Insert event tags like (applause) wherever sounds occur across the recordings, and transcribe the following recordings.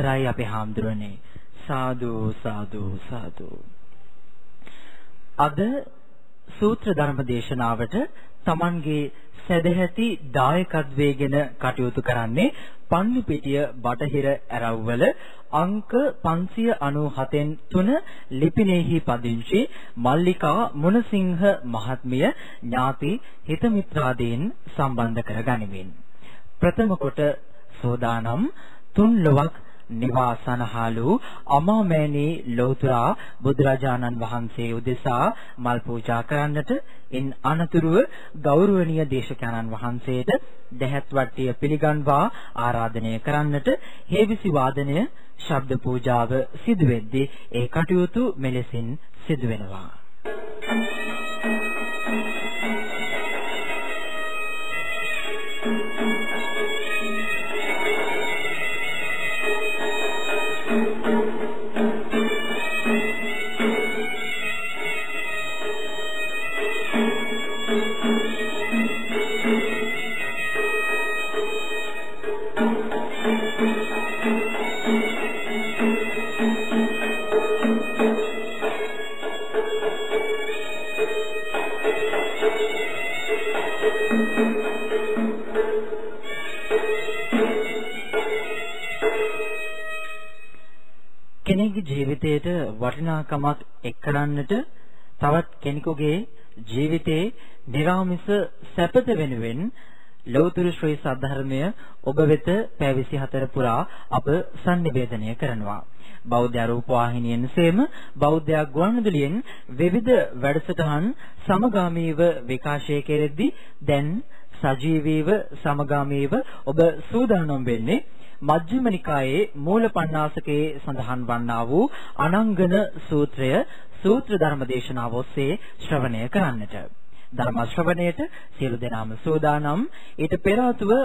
අවසරයි අපේ හාමුදුරනේ. සාදු සාදු සාදු. අද සූත්‍ර ධර්ම දේශනාවට Tamanගේ සදැහැති දායකත්වයේගෙන කටයුතු කරන්නේ පන්නිපිටිය බටහිර ඇරව්වල අංක 597න් 3 ලිපිනේහි පදිංචි මල්ලිකා මුණසිංහ මහත්මිය ඥාති හිත මිත්‍රාදීන් සම්බන්ධ කර ගනිමින් ප්‍රථම කොට සෝදානම් තුන් ලොවක් නිවාසනහලු අමාමෑණී ලෝතුරා බුදුරජාණන් වහන්සේ උදෙසා මල් පූජා කරන්නට ඉන් අනතුරුව ගෞරවනීය දේශකයන්න් වහන්සේට දැහැත් වට්ටිය පිළිගන්වා ආරාධනය කරන්නට හේවිසි වාදනය ශබ්ද පූජාව සිදු වෙද්දී ඒ කටයුතු මෙලෙසින් සිදු වෙනවා කෙනෙකුගේ ජීවිතයට වටිනාකමක් එක්කරන්නට තවත් කෙනෙකුගේ ජීවිතේ නිර්ාමිස සැපත වෙනුවෙන් ලෞතර ශ්‍රී සද්ධර්මය ඔබ වෙත පැය 24 පුරා අප sannivedanaya කරනවා. බෞද්ධ රූප වාහිනියෙන් සේම බෞද්ධ ගුවන්විදුලියෙන් විවිධ වැඩසටහන් සමගාමීව විකාශය කෙරෙද්දී දැන් සජීවීව සමගාමීව ඔබ සූදානම් වෙන්නේ මජ්ක්‍ධිම නිකායේ මූල පණ්ණාසකේ සඳහන් වන්නා වූ අනංගන සූත්‍රය සූත්‍ර ධර්ම දේශනාව ඔස්සේ ශ්‍රවණය කරන්නට. ධර්ම ශ්‍රවණයට සියලු දෙනාම සෝදානම්. ඊට පෙර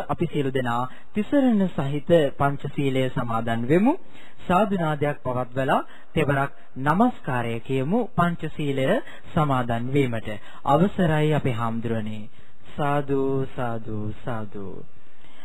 අපි සියලු දෙනා තිසරණ සහිත පංචශීලය සමාදන් වෙමු. සාදුනාදයක් පවත්වලා තෙවරක් নমස්කාරය කියමු පංචශීලය සමාදන් වීමට. අවසරයි අපේ හාමුදුරනේ. සාදු සාදු සාදු.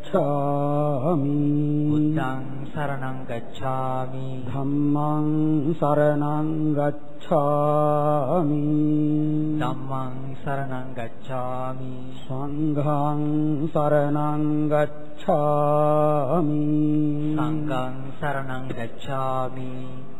ගච්ඡාමි। බුද්ධං සරණං ගච්ඡාමි। ධම්මං සරණං ගච්ඡාමි। ධම්මං සරණං ගච්ඡාමි। සංඝං සරණං ගච්ඡාමි। සංඝං සරණං ගච්ඡාමි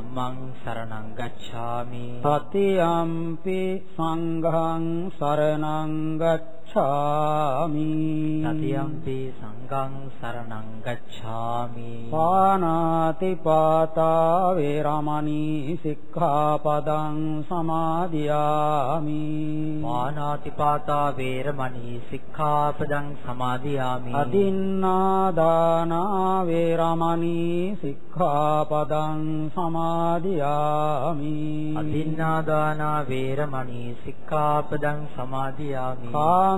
ධම්මං සරණං ගච්ඡාමි. තතියම්පි සංඝං සරණං ගච්ඡාමි. තතියම්පි සංඝං සරණං ගච්ඡාමි. පානාති පාතා වේරමණී සික්ඛාපදං සමාදියාමි. පානාති පාතා වේරමණී සික්ඛාපදං සමාදියාමි. අදින්නා දාන වේරමණී සික්ඛාපදං සමාදියාමි. අදින්නා දාන වේරමණී සික්ඛාපදං සමාදියාමි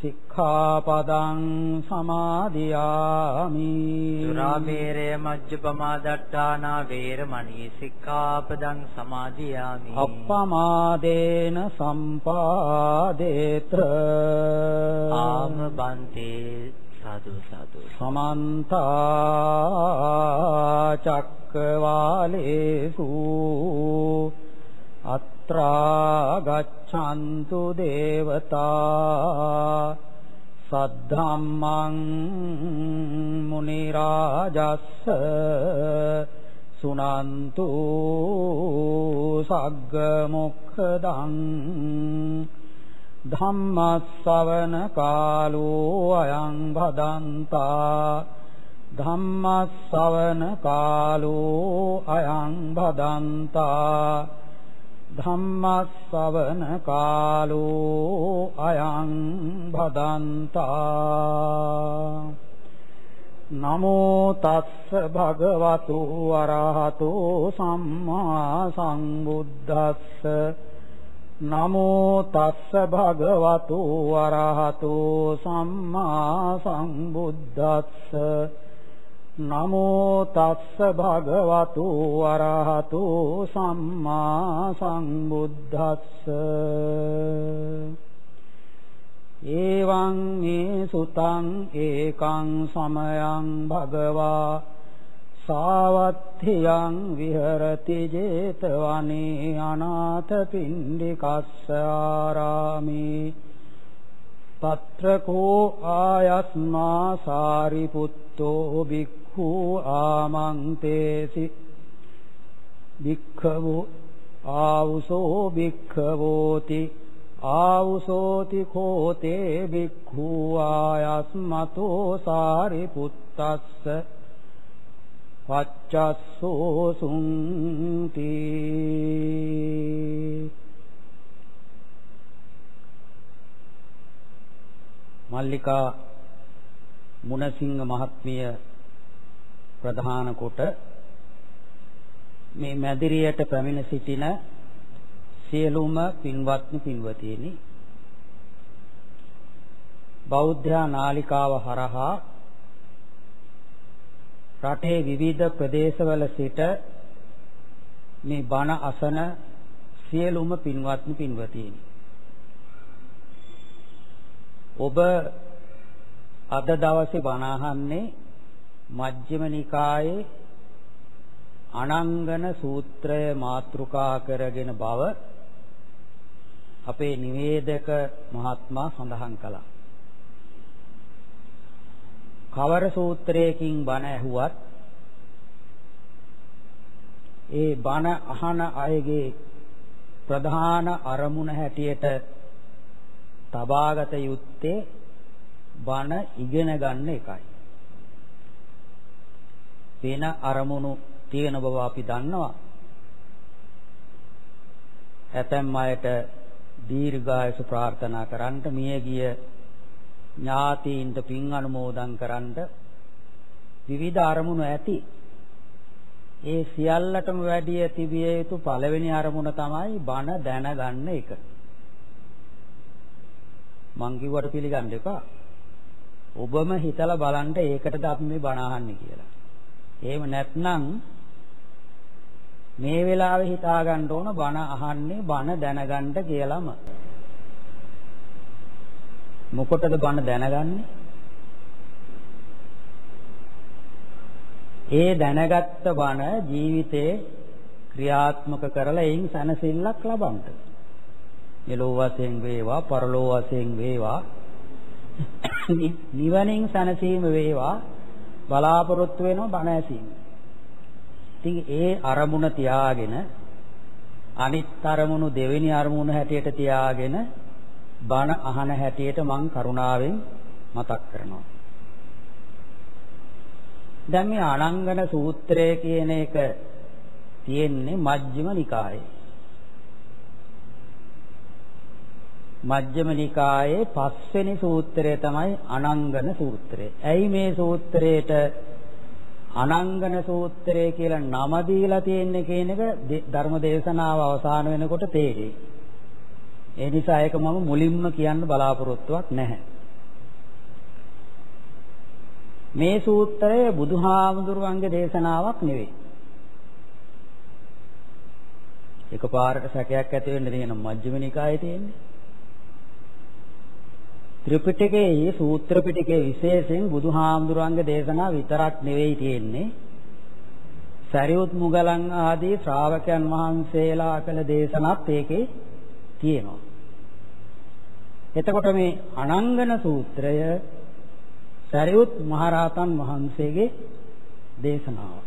සික්ඛාපදං සමාදියාමි. සුරාමේරය මජ්ජපමා දට්ඨානා වේරමණී සික්ඛාපදං සමාදියාමි. අප්පමාදේන සම්පාදේත ආම බන්තේ සාදු සාදු. සමන්ත චක්කවාලේසු. අත්‍රා ගච්ඡන්තු දේවතා සද්ධම්මං මුනි රාජස්ස සුනන්තු සග්ග මොක්ඛදං ධම්මස්සවන කාලෝ අයං භදන්තා ධම්මස්සවන කාලෝ අයං භදන්තා. ධම්මස්සවන කාලෝ අයං භදන්තා නමෝ තස්ස භගවතු වරහතෝ සම්මා සම්බුද්දස්ස. නමෝ තස්ස භගවතු වරහතෝ සම්මා සම්බුද්දස්ස. නමෝ තස්ස භගවතු අරහතු සම්මා සංබුද්දස්ස ඒවං මේ සුතං ඒකං සමයං භගවා සාවත්ථියං විහෙරති 제තවනේ අනාථ පින්ඩිකස්ස ආරාමේ. පත්‍රකෝ ආයස්මා සාරිපුත්තෝ බික් බික්ඛු ආමන්තේසි භික්ඛවෝ ආවුසෝ භික්ඛවෝති ආවුසෝති කෝතේ භික්ඛු ආයස්මතෝ සාරිපුත්තස්ස පච්චස්සෝ සුන්ති මල්ලිකා මුණසිංහ මහත්මිය ප්‍රධාන කොට මේ මැදිරියට පැමිණ සිටින සියලුම පින්වත්නි පින්වතියනි බෞද්ධ නාලිකාව හරහා රටේ විවිධ ප්‍රදේශවල සිට මේ බණ අසන සියලුම පින්වත්නි පින්වතියනි ඔබ අද දවසේ බණ අහන්නේ මජ්ක්‍ධිම නිකායේ අනංගන සූත්‍රය මාතෘකා කරගෙන බව අපේ නිවේදක මහත්මයා සඳහන් කළා. කවර සූත්‍රයකින් බණ ඇහුවත් ඒ බණ අහන අයගේ ප්‍රධාන අරමුණ හැටියට තබාගත යුත්තේ බණ ඉගෙන ගන්න එකයි. වෙන අරමුණු තියෙන බව අපි දන්නවා. ඇතැම් අයට දීර්ඝායස ප්‍රාර්ථනා කරන්නට මියගිය ඥාතීන්ට පින් අනුමෝදන් කරන්නට විවිධ අරමුණු ඇති. ඒ සියල්ලටම වැඩිය තිබිය යුතු පළවෙනි අරමුණ තමයි බණ දැනගන්න එක. මං කිව්වට පිළිගන්න එපා. ඔබම හිතලා බලන්න ඒකටද අපි මේ බණ අහන්නේ කියලා. එහෙම නැත්නම් මේ වෙලාවේ හිතා ගන්න ඕන බණ අහන්නේ බණ දැනගන්න කියලාම. මොකටද බණ දැනගන්නේ? ඒ දැනගත්ත බණ ජීවිතේ ක්‍රියාත්මක කරලා එයින් සැනසෙල්ලක් ලබන්න. මෙලෝ වශයෙන් වේවා පරලෝ වශයෙන් වේවා (coughs) නිවනින් සැනසීම වේවා බලාපොරොත්තු වෙනවා බණ ඇසීම. ඉතින් ඒ අරමුණ තියාගෙන අනිත් අරමුණු දෙවෙනි අරමුණ හැටියට තියාගෙන බණ අහන හැටියට මං කරුණාවෙන් මතක් කරනවා. දැන් මේ අනංගන සූත්‍රය කියන එක තියෙන්නේ මජ්ක්‍ධිම නිකායේ. මජ්ක්‍ධිම නිකායේ පස්වෙනි සූත්‍රය තමයි අනංගන සූත්‍රය. ඇයි මේ සූත්‍රයට අනංගන සූත්‍රය කියලා නම දීලා තියෙන්නේ කියන එක ධර්ම දේශනාව අවසන් වෙනකොට තේරෙයි. ඒ නිසා ඒක මම මුලින්ම කියන්න බලාපොරොත්තුවක් නැහැ. මේ සූත්‍රය බුදුහාමුදුරුවන්ගේ දේශනාවක් නෙවෙයි. එකපාරට සැකයක් ඇති වෙන්න තියෙන මජ්ක්‍ධිම නිකායේ තියෙන්නේ. ත්‍රිපිටකයේ සූත්‍ර පිටකයේ විශේෂයෙන් බුදුහාමුදුරන්ගේ දේශනා විතරක් නෙවෙයි තියෙන්නේ. සරියුත් මුගලන් ආදී ශ්‍රාවකයන් වහන්සේලා කළ දේශනාත් ඒකේ තියෙනවා. එතකොට මේ අනංගන සූත්‍රය සරියුත් මහරහතන් වහන්සේගේ දේශනාව.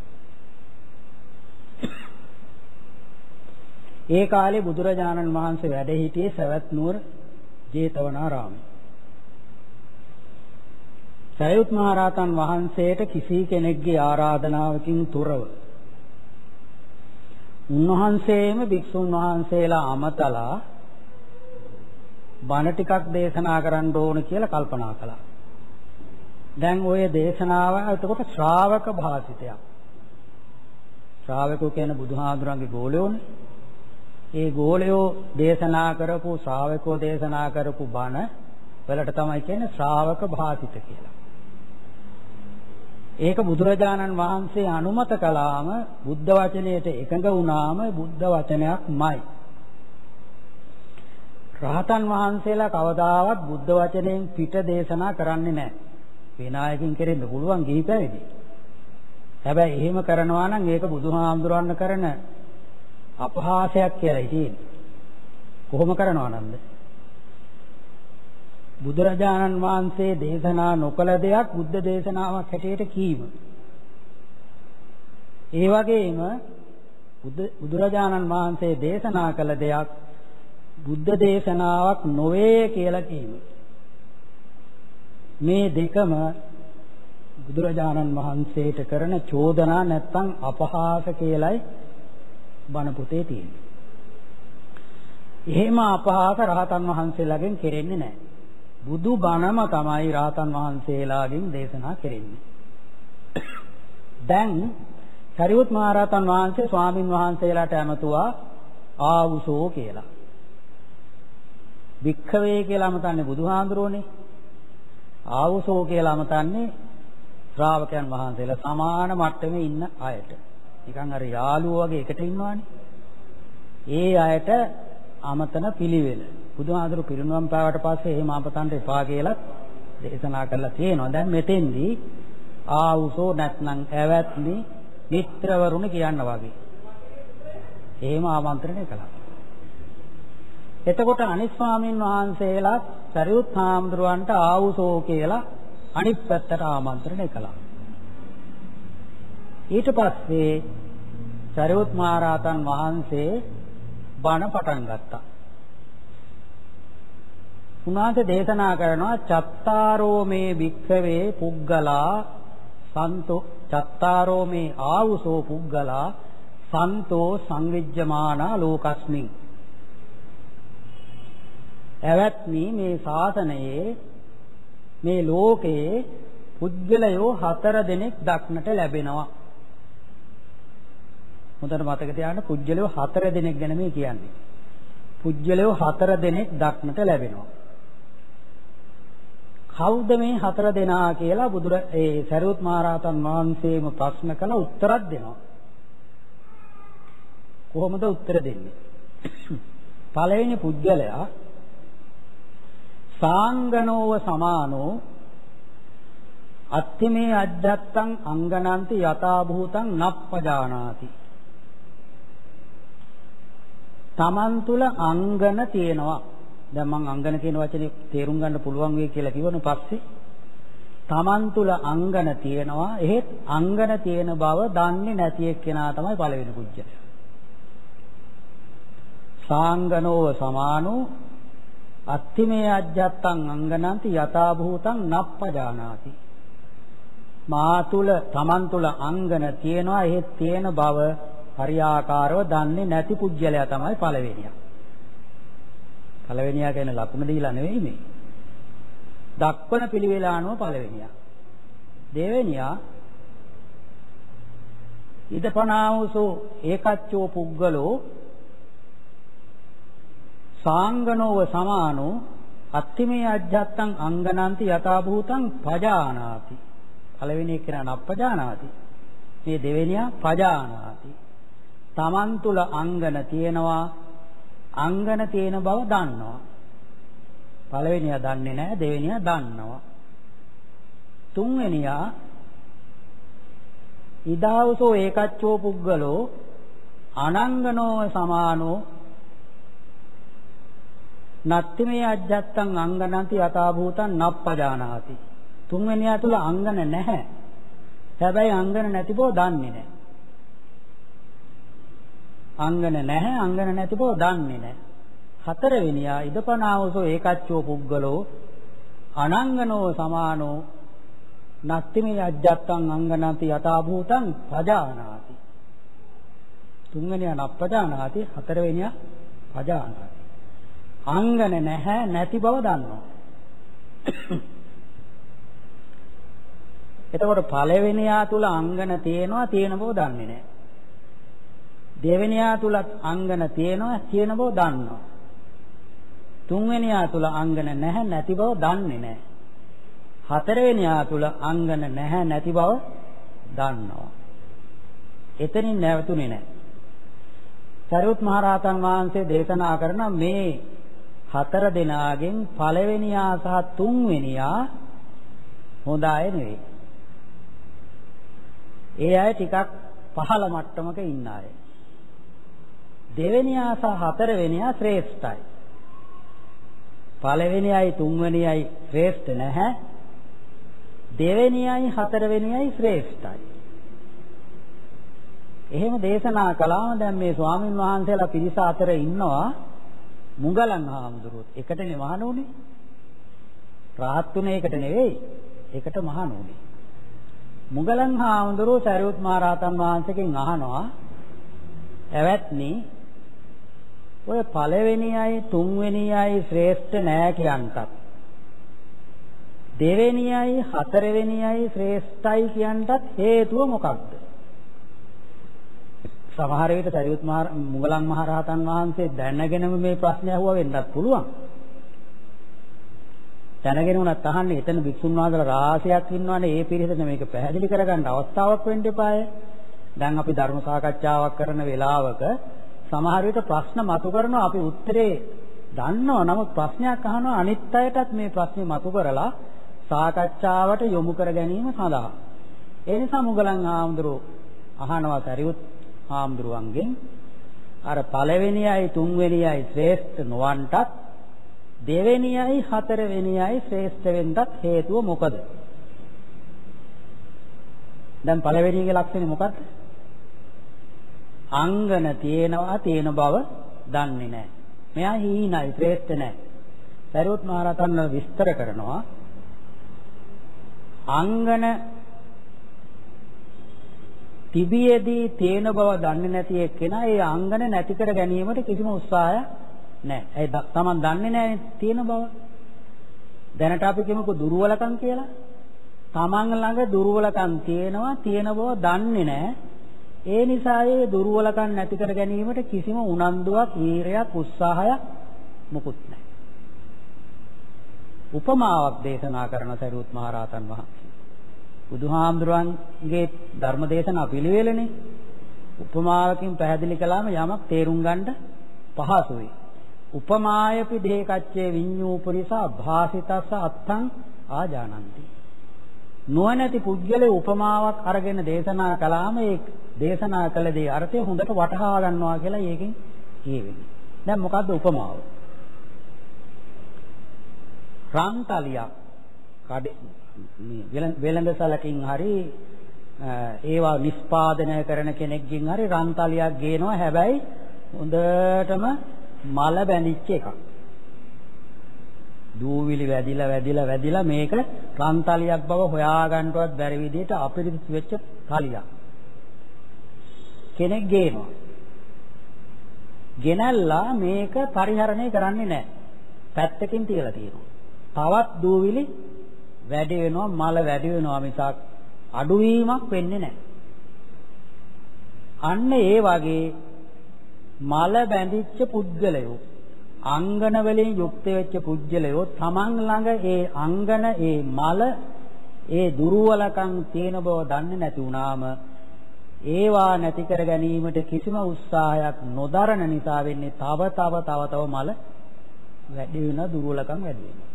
ඒ කාලේ බුදුරජාණන් වහන්සේ වැඩ සිටියේ සවැත් නුවර ජේතවනාරාමයේ. සරියුත් මහරහතන් වහන්සේට කිසි කෙනෙක්ගේ ආරාධනාවකින් තොරව උන්වහන්සේම භික්ෂුන් වහන්සේලා අමතලා බණ ටිකක් දේශනා කරන්න ඕන කියලා කල්පනා කළා. දැන් ওই දේශනාව එතකොට ශ්‍රාවක භාසිතයක්. ශ්‍රාවකෝ කියන බුදුහාඳුරන්ගේ ගෝලයෝනේ. ඒ ගෝලයෝ දේශනා කරපු ශ්‍රාවකෝ දේශනා කරපු බණ වලට තමයි කියන්නේ ශ්‍රාවක භාසිත කියලා. ඒක බුදුරජාණන් වහන්සේ අනුමත කළාම බුද්ධ වචනයට එකඟ වුණාම බුද්ධ වචනයක්මයි. රහතන් වහන්සේලා කවදාවත් බුද්ධ වචනයෙන් පිට දේශනා කරන්නේ නැහැ. විනායකින් කෙරෙන්න පුළුවන් ගිහි පැවිදි. හැබැයි එහෙම කරනවා නම් ඒක බුදුහාමුදුරන් කරන අපහාසයක් කියලායි තියෙන්නේ. කොහොම කරනවා නන්ද? බුදුරජාණන් වහන්සේ දේශනා නොකළ දෙයක් බුද්ධ දේශනාවක් හැටියට කීම. ඒ වගේම බුදුරජාණන් වහන්සේ දේශනා කළ දෙයක් බුද්ධ දේශනාවක් නොවේ කියලා කීම. මේ දෙකම බුදුරජාණන් වහන්සේට කරන චෝදනා නැත්තම් අපහාස කියලයි බණ පොතේ තියෙන්නේ. එහෙම අපහාස රහතන් වහන්සේලාගෙන් කෙරෙන්නේ නැහැ. බුදු බණම තමයි රහතන් වහන්සේලාගෙන් දේශනා කෙරෙන්නේ. දැන් සරියුත් මහ රහතන් වහන්සේ ස්වාමින් වහන්සේලාට ඇමතුවා ආවුසෝ කියලා. වික්ඛවේ කියලා අමතන්නේ බුදුහාඳුරෝනේ. ආවුසෝ කියලා අමතන්නේ ශ්‍රාවකයන් වහන්සේලා සමාන මට්ටමේ ඉන්න අයට. නිකන් අර යාළුවෝ වගේ එකට ඉන්නවානේ. ඒ අයට අමතන පිළිවෙල. බුදුහාඳුරු පිරිනුවම් පාවට පස්සේ එහෙම අපතන්ට එපා කියලා දේශනා කරලා තියෙනවා. දැන් මෙතෙන්දී ආවුසෝ නැත්නම් ඇවැත්නි මිත්‍රවරුනි කියන්න වගේ. එහෙම ආමන්ත්‍රණය කළා. එතකොට අනිත් ස්වාමීන් වහන්සේලා සරියුත් හාමුදුරුවන්ට ආවුසෝ කියලා අනිත් පැත්තට ආමන්ත්‍රණය කළා. ඊට පස්සේ සරියුත් මහරහතන් වහන්සේ බණ පටන් ගත්තා. උන්වහන්සේ දේශනා කරනවා චත්තාරෝ මේ භික්ඛවේ පුග්ගලා සන්තෝ චත්තාරෝ මේ ආවුසෝ පුග්ගලා සන්තෝ සංවිජ්ජමානා ලෝකස්මින් එවත්නි මේ ශාසනයේ මේ ලෝකයේ පුද්ගලයෝ හතර දෙනෙක් දක්නට ලැබෙනවා. හොඳට මතක තියාගන්න පුද්ගලයෝ හතර දෙනෙක් ගැන මේ කියන්නේ. පුද්ගලයෝ හතර දෙනෙක් දක්නට ලැබෙනවා. කවුද මේ හතර දෙනා කියලා බුදුර ඒ සරියුත් මහරහතන් වහන්සේම ප්‍රශ්න කළා උත්තරක් දෙනවා. කොහොමද උත්තර දෙන්නේ? පළවෙනි පුද්ගලයා සාංගනෝව සමානෝ අත්තිමේ අජ්ජත්තං අංගනන්ති යථා භූතං නප්පජානාති තමන් තුල අංගන තියෙනවා දැන් මම අංගන කියන වචනේ තේරුම් ගන්න පුළුවන් වෙයි කියලා කිව්වන පස්සේ. තමන් තුල අංගන තියෙනවා. එහෙත් අංගන තියෙන බව දන්නේ නැති එක්කෙනා තමයි පළවෙනි පුජ්‍යලයා සාංගනෝව සමානෝ අත්තිමේ අජ්ජත්තං අංගනන්ති යථා භූතං නප්පජානාති. මා තුල තමන් තුල අංගන තියෙනවා. ඒ තියෙන බව හරියාකාරව දන්නේ නැති පුජ්‍යලයා තමයි පළවෙනියා. පළවෙනියා කියන්නේ ලකුණ දීලා නෙවෙයි මේ. දක්වන පිළිවෙල අනුව පළවෙනියා. දෙවෙනියා ඉදපනාවසෝ ඒකච්චෝ පුද්ගලෝ සාංගනෝව සමානෝ අත්තිමේ අජ්ජත්තං අංගනන්ති යථා භූතං පජානාති පළවෙනි එක නන අපජානාති මේ දෙවෙනියා පජානාති තමන් තුල අංගන තියෙනවා අංගන තියෙන බව දන්නවා. පළවෙනියා දන්නේ නැහැ දෙවෙනියා දන්නවා. තුන්වෙනියා ඉදාවසෝ ඒකච්චෝ පුද්ගලෝ අනංගනෝව සමානෝ නත්තිමේ අජ්ජත්තං අංගනන්ති යථා භූතං නප්පජානාති. තුන්වෙනියා තුල අංගන නැහැ. හැබැයි අංගන නැති බව දන්නේ නැහැ. අංගන නැහැ අංගන නැති බව දන්නේ නැහැ හතරවෙනියා ඉදපනාවසෝ ඒකච්චෝ පුද්ගලෝ අනංගනෝ සමානෝ නත්තිමේ අජ්ජත්තං අංගනන්ති යථා භූතං පජානාති තුන්වෙනියා නප්පජානාති හතරවෙනියා පජානාති අංගන නැහැ නැති බව දන්නවා. එතකොට පළවෙනියා තුල අංගන තියෙනවා තියෙන බව දන්නේ නැහැ. දෙවෙනියා තුල අංගන තියෙනවා තියෙන බව දන්නවා. තුන්වෙනියා තුල අංගන නැහැ නැති බව දන්නේ නැහැ. හතරවෙනියා තුල අංගන නැහැ නැති බව දන්නවා. එතනින් නැවතුනේ නැහැ. සරියුත් මහරහතන් වහන්සේ දේශනා කරන මේ හතර දෙනාගෙන් පළවෙනියා සහ තුන්වෙනියා හොඳ අය නෙවෙයි. ඒ අය ටිකක් පහළ මට්ටමක ඉන්න අය. දෙවෙනියා සහ හතරවෙනියා ශ්‍රේෂ්ඨයි. පළවෙනියයි තුන්වෙනියයි ශ්‍රේෂ්ඨ නැහැ. දෙවෙනියයි හතරවෙනියයි ශ්‍රේෂ්ඨයි. එහෙම දේශනා කළාම දැන් මේ ස්වාමින් වහන්සේලා පිරිස අතර ඉන්නවා මුගලන් හාමුදුරුවෝ එකටනේ මහණෝනේ. රාහත්ුනේ එකට නෙවෙයි. එකට මහණෝනේ. මුගලන් හාමුදුරුවෝ සරියුත් මහ රහතන් වහන්සේගෙන් අහනවා "ඇවැත්නි ඔය පළවෙනියයි තුන්වෙනියයි ශ්‍රේෂ්ඨ නෑ කියන්ටත් දෙවෙනියයි හතරවෙනියයි ශ්‍රේෂ්ඨයි කියන්ටත් හේතුව මොකක්ද?" සමහර විට සරියුත් මහ මුගලන් මහ රහතන් වහන්සේ දැනගෙනම මේ ප්‍රශ්නේ අහුවා වෙන්නත් පුළුවන්. දැනගෙන උනත් අහන්නේ එතන භික්ෂුන් වහන්සේලා රාශියක් ඉන්නවනේ ඒ පිරිසට මේක පැහැදිලි කරගන්න අවස්ථාවක් වෙන්න එපාය. දැන් අපි ධර්ම සාකච්ඡාවක් කරන වෙලාවක සමහර විට ප්‍රශ්න මතු කරනවා අපි උත්තරේ දන්නවා නමුත් ප්‍රශ්නයක් අහනවා අනිත් අයටත් මේ ප්‍රශ්නේ මතු කරලා සාකච්ඡාවට යොමු කර ගැනීම සඳහා. ඒ නිසා මුගලන් ආමඳුරෝ අහනවා සරියුත් හාමුදුරුවන්ගෙන් අර පළවෙනියයි තුන්වෙනියයි ශ්‍රේෂ්ඨ නොවන්ටත් දෙවෙනියයි හතරවෙනියයි ශ්‍රේෂ්ඨ වෙන්නත් හේතුව මොකද? දැන් පළවෙනියගේ ලක්ෂණය මොකක්ද? අංගන තියෙනවා තියෙන බව දන්නේ නැහැ. මෙයා හීනයි ශ්‍රේෂ්ඨ නැහැ. සරියොත් මහරහතන් විස්තර කරනවා අංගන තිබියදී තේන බව දන්නේ නැති එක්කෙනා ඒ අංගන නැති කර ගැනීමට කිසිම උත්සාහයක් නැහැ. ඒ තමන් දන්නේ නැහැ තියෙන බව. දැනට අපි කියමුකෝ දුර්වලකම් කියලා. තමන් ළඟ දුර්වලකම් තියෙනවා තියෙන බව දන්නේ නැහැ. ඒ නිසා ඒ දුර්වලකම් නැති කර ගැනීමට කිසිම උනන්දුවක්, වීරයක්, උත්සාහයක් මොකුත් නැහැ. උපමාවක් දේශනා කරන සරියුත් මහ රහතන් වහන්සේ බුදුහාමුදුරන්ගේ ධර්මදේශනා පිළිවෙලනේ. උපමාවකින් පැහැදිලි කළාම යමක් තේරුම් ගන්න පහසුයි. උපමායපි දේකච්චේ විඤ්ඤූ පුරිසා භාසිතස්ස අත්තං ආජානಂತಿ. නුවණැති පුද්ගලයා උපමාවක් අරගෙන දේශනා කළාම ඒ දේශනා කළ දේ අර්ථය හොඳට වටහා ගන්නවා කියලා ඒකෙන් කියවෙන්නේ. දැන් මොකද්ද උපමාව? රන්තලියක් කඩේ මේ වෙළඳ සැලකින් හරි ඒවා නිස්පාදනය කරන කෙනෙක්ගෙන් හරි රන්තලියක් ගේනවා හැබැයි හොඳටම මල බැඳිච්ච එකක්. දූවිලි වැදිලා වැදිලා වැදිලා මේක රන්තලියක් බව හොයාගන්නවත් බැරි විදිහට අපිරිසිදු වෙච්ච තලියක්. කෙනෙක් ගේනවා. ගෙනල්ලා මේක පරිහරණය කරන්නේ නැහැ. පැත්තකින් තියලා තියෙනවා. තවත් දූවිලි වැඩි වෙනවා මල වැඩි වෙනවා මිසක් අඩුවීමක් වෙන්නේ නැහැ. අන්න ඒ වගේ මල බැඳිච්ච පුද්ගලයෝ අංගන වලින් යුක්ත වෙච්ච පුජ්‍යලයෝ තමන් ළඟ ඒ අංගන ඒ මල ඒ දුර්වලකම් තියෙන බව දන්නේ නැති වුනාම ඒවා නැති කර ගැනීමට කිසිම උත්සාහයක් නොදරන නිසා වෙන්නේ තව තව තව තව මල වැඩි වෙන දුර්වලකම් වැඩි වෙනවා.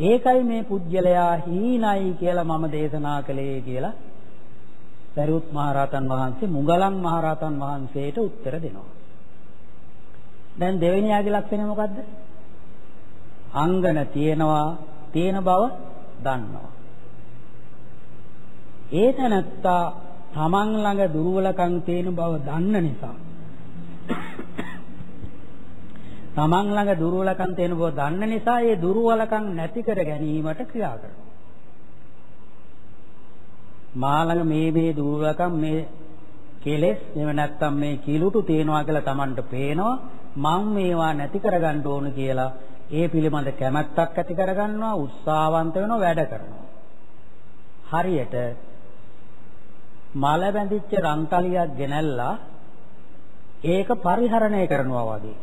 ඒකයි මේ පුජ්‍යලයා හීනයි කියලා මම දේශනා කළේ කියලා සරියුත් මහරහතන් වහන්සේ මුගලන් මහරහතන් වහන්සේට උත්තර දෙනවා. දැන් දෙවෙනි යාගේ ලක්ෂණය මොකද්ද? අංගන තියෙනවා තියෙන බව දන්නවා. ඒ තැනත්තා තමන් ළඟ දුර්වලකම් තියෙන බව දන්න නිසා තමන් ළඟ දුර්වලකම් තියෙන බව දන්න නිසා ඒ දුර්වලකම් නැති කර ගැනීමට ක්‍රියා කරනවා. මා ළඟ මේ මේ දුර්වලකම් මේ කෙලෙස් එහෙම නැත්නම් මේ කිලුටු තියෙනවා කියලා Tamanට පේනවා මම මේවා නැති කරගන්න ඕන කියලා ඒ පිළිබඳ කැමැත්තක් ඇති කරගන්නවා උත්සාහවන්ත වෙනවා වැඩ කරනවා. හරියට මල බැඳිච්ච රන්තලියක් ගෙනල්ලා ඒක පරිහරණය කරනවා වගේ.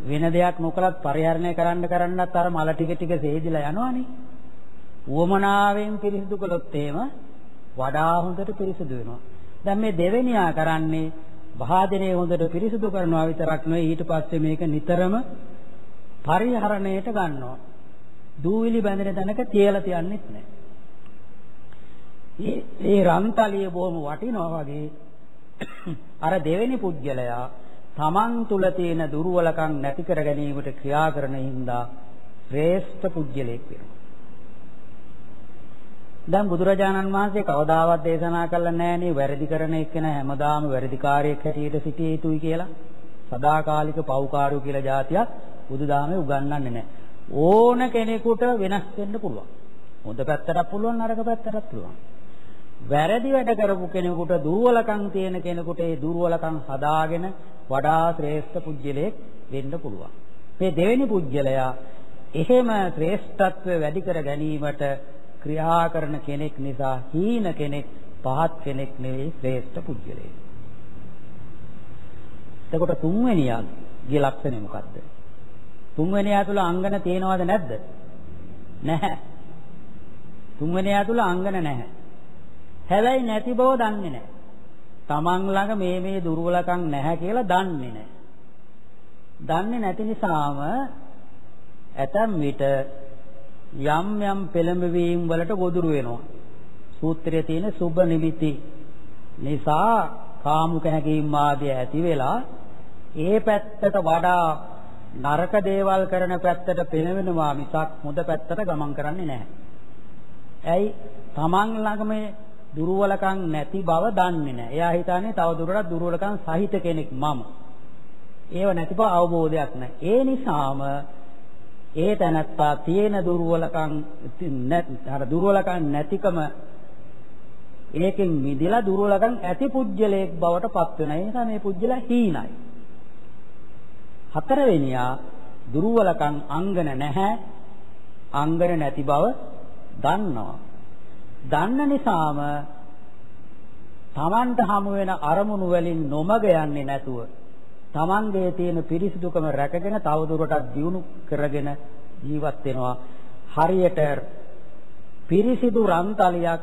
වෙන දෙයක් නොකලත් පරිහරණය කරන්න කරන්නත් අර මල ටික ටික සේදිලා යනවනේ. උවමනාවෙන් පිරිසිදු කළොත් එහෙම වඩා හොඳට පිරිසිදු වෙනවා. දැන් මේ දෙවෙනියා කරන්නේ භාජනය හොඳට පිරිසිදු කරනවා විතරක් නෙවෙයි ඊට පස්සේ මේක නිතරම පරිහරණයට ගන්නවා. දූවිලි බැඳෙන තැනක තියලා තියන්නෙත් නැහැ. ඒ ඒ රන්තලිය බොහොම වටිනවා වගේ (coughs) අර දෙවෙනි පුද්ගලයා තමන් තුල තියෙන දුර්වලකම් නැති කර ගැනීමට ක්‍රියා කරන හින්දා ශ්‍රේෂ්ඨ පුද්ගලයෙක් වෙනවා. දැන් බුදුරජාණන් වහන්සේ කවදාවත් දේශනා කළා නෑනේ වැරදි කරන එක්කෙනා හැමදාම වැරදිකාරයෙක් හැටියට සිටිය යුතුයි කියලා. සදාකාලික පව්කාරයෝ කියලා જાතියක් බුදුදහමේ උගන්වන්නේ නෑ. ඕන කෙනෙකුට වෙනස් වෙන්න පුළුවන්. හොඳ පැත්තටත් පුළුවන් නරක පැත්තටත් පුළුවන්. වැරදි වැඩ කරපු කෙනෙකුට දුර්වලකම් තියෙන කෙනෙකුට ඒ දුර්වලකම් හදාගෙන වඩා ශ්‍රේෂ්ඨ පුජ්‍යලයක් වෙන්න පුළුවන්. මේ දෙවෙනි පුජ්‍යලයා එහෙම ශ්‍රේෂ්ඨත්වය වැඩි කර ගැනීමට ක්‍රියා කරන කෙනෙක් නිසා හීන කෙනෙක් පහත් කෙනෙක් නෙවෙයි ශ්‍රේෂ්ඨ පුද්ගලයෙක්. එතකොට තුන්වෙනියාගේ ලක්ෂණය මොකද්ද? තුන්වෙනියා තුල අංගන තියෙනවද නැද්ද? නැහැ. තුන්වෙනියා තුල අංගන නැහැ. හැබැයි නැති බව දන්නේ නැහැ. Taman ළඟ මේ මේ දුර්වලකම් නැහැ කියලා දන්නේ නැහැ. දන්නේ නැති නිසාම ඇතම් විට යම් යම් පෙළඹවීම් වලට ගොදුරු වෙනවා. සූත්‍රයේ තියෙන සුබ නිමිති නිසා කාමුක හැඟීම් ආදී ඇති වෙලා ඒ පැත්තට වඩා නරක දේවල් කරන පැත්තට පෙළවෙනවා මිසක් හොඳ පැත්තට ගමන් කරන්නේ නැහැ. ඇයි? Taman ළඟ මේ දුර්වලකම් නැති බව දන්නේ නැහැ. එයා හිතන්නේ තව දුරටත් දුර්වලකම් සහිත කෙනෙක් මම. ඒව නැති බව අවබෝධයක් නැහැ. ඒ නිසාම ඒ තැනත්තා තියෙන දුර්වලකම් අර දුර්වලකම් නැතිකම ඒකෙන් මිදලා දුර්වලකම් ඇති පුජ්‍යලයක් බවට පත් වෙන. ඒ නිසා මේ පුජ්‍යලා හීනයි. හතරවෙනියා දුර්වලකම් අංගන නැහැ. අංගන නැති බව දන්නවා. දන්න නිසාම Tamanට හමු වෙන අරමුණු වලින් නොමග යන්නේ නැතුව තමන්ගේ තියෙන පිරිසිදුකම රැකගෙන තවදුරටත් දියුණු කරගෙන ජීවත් වෙනවා. හරියට පිරිසිදු රන්තලියක්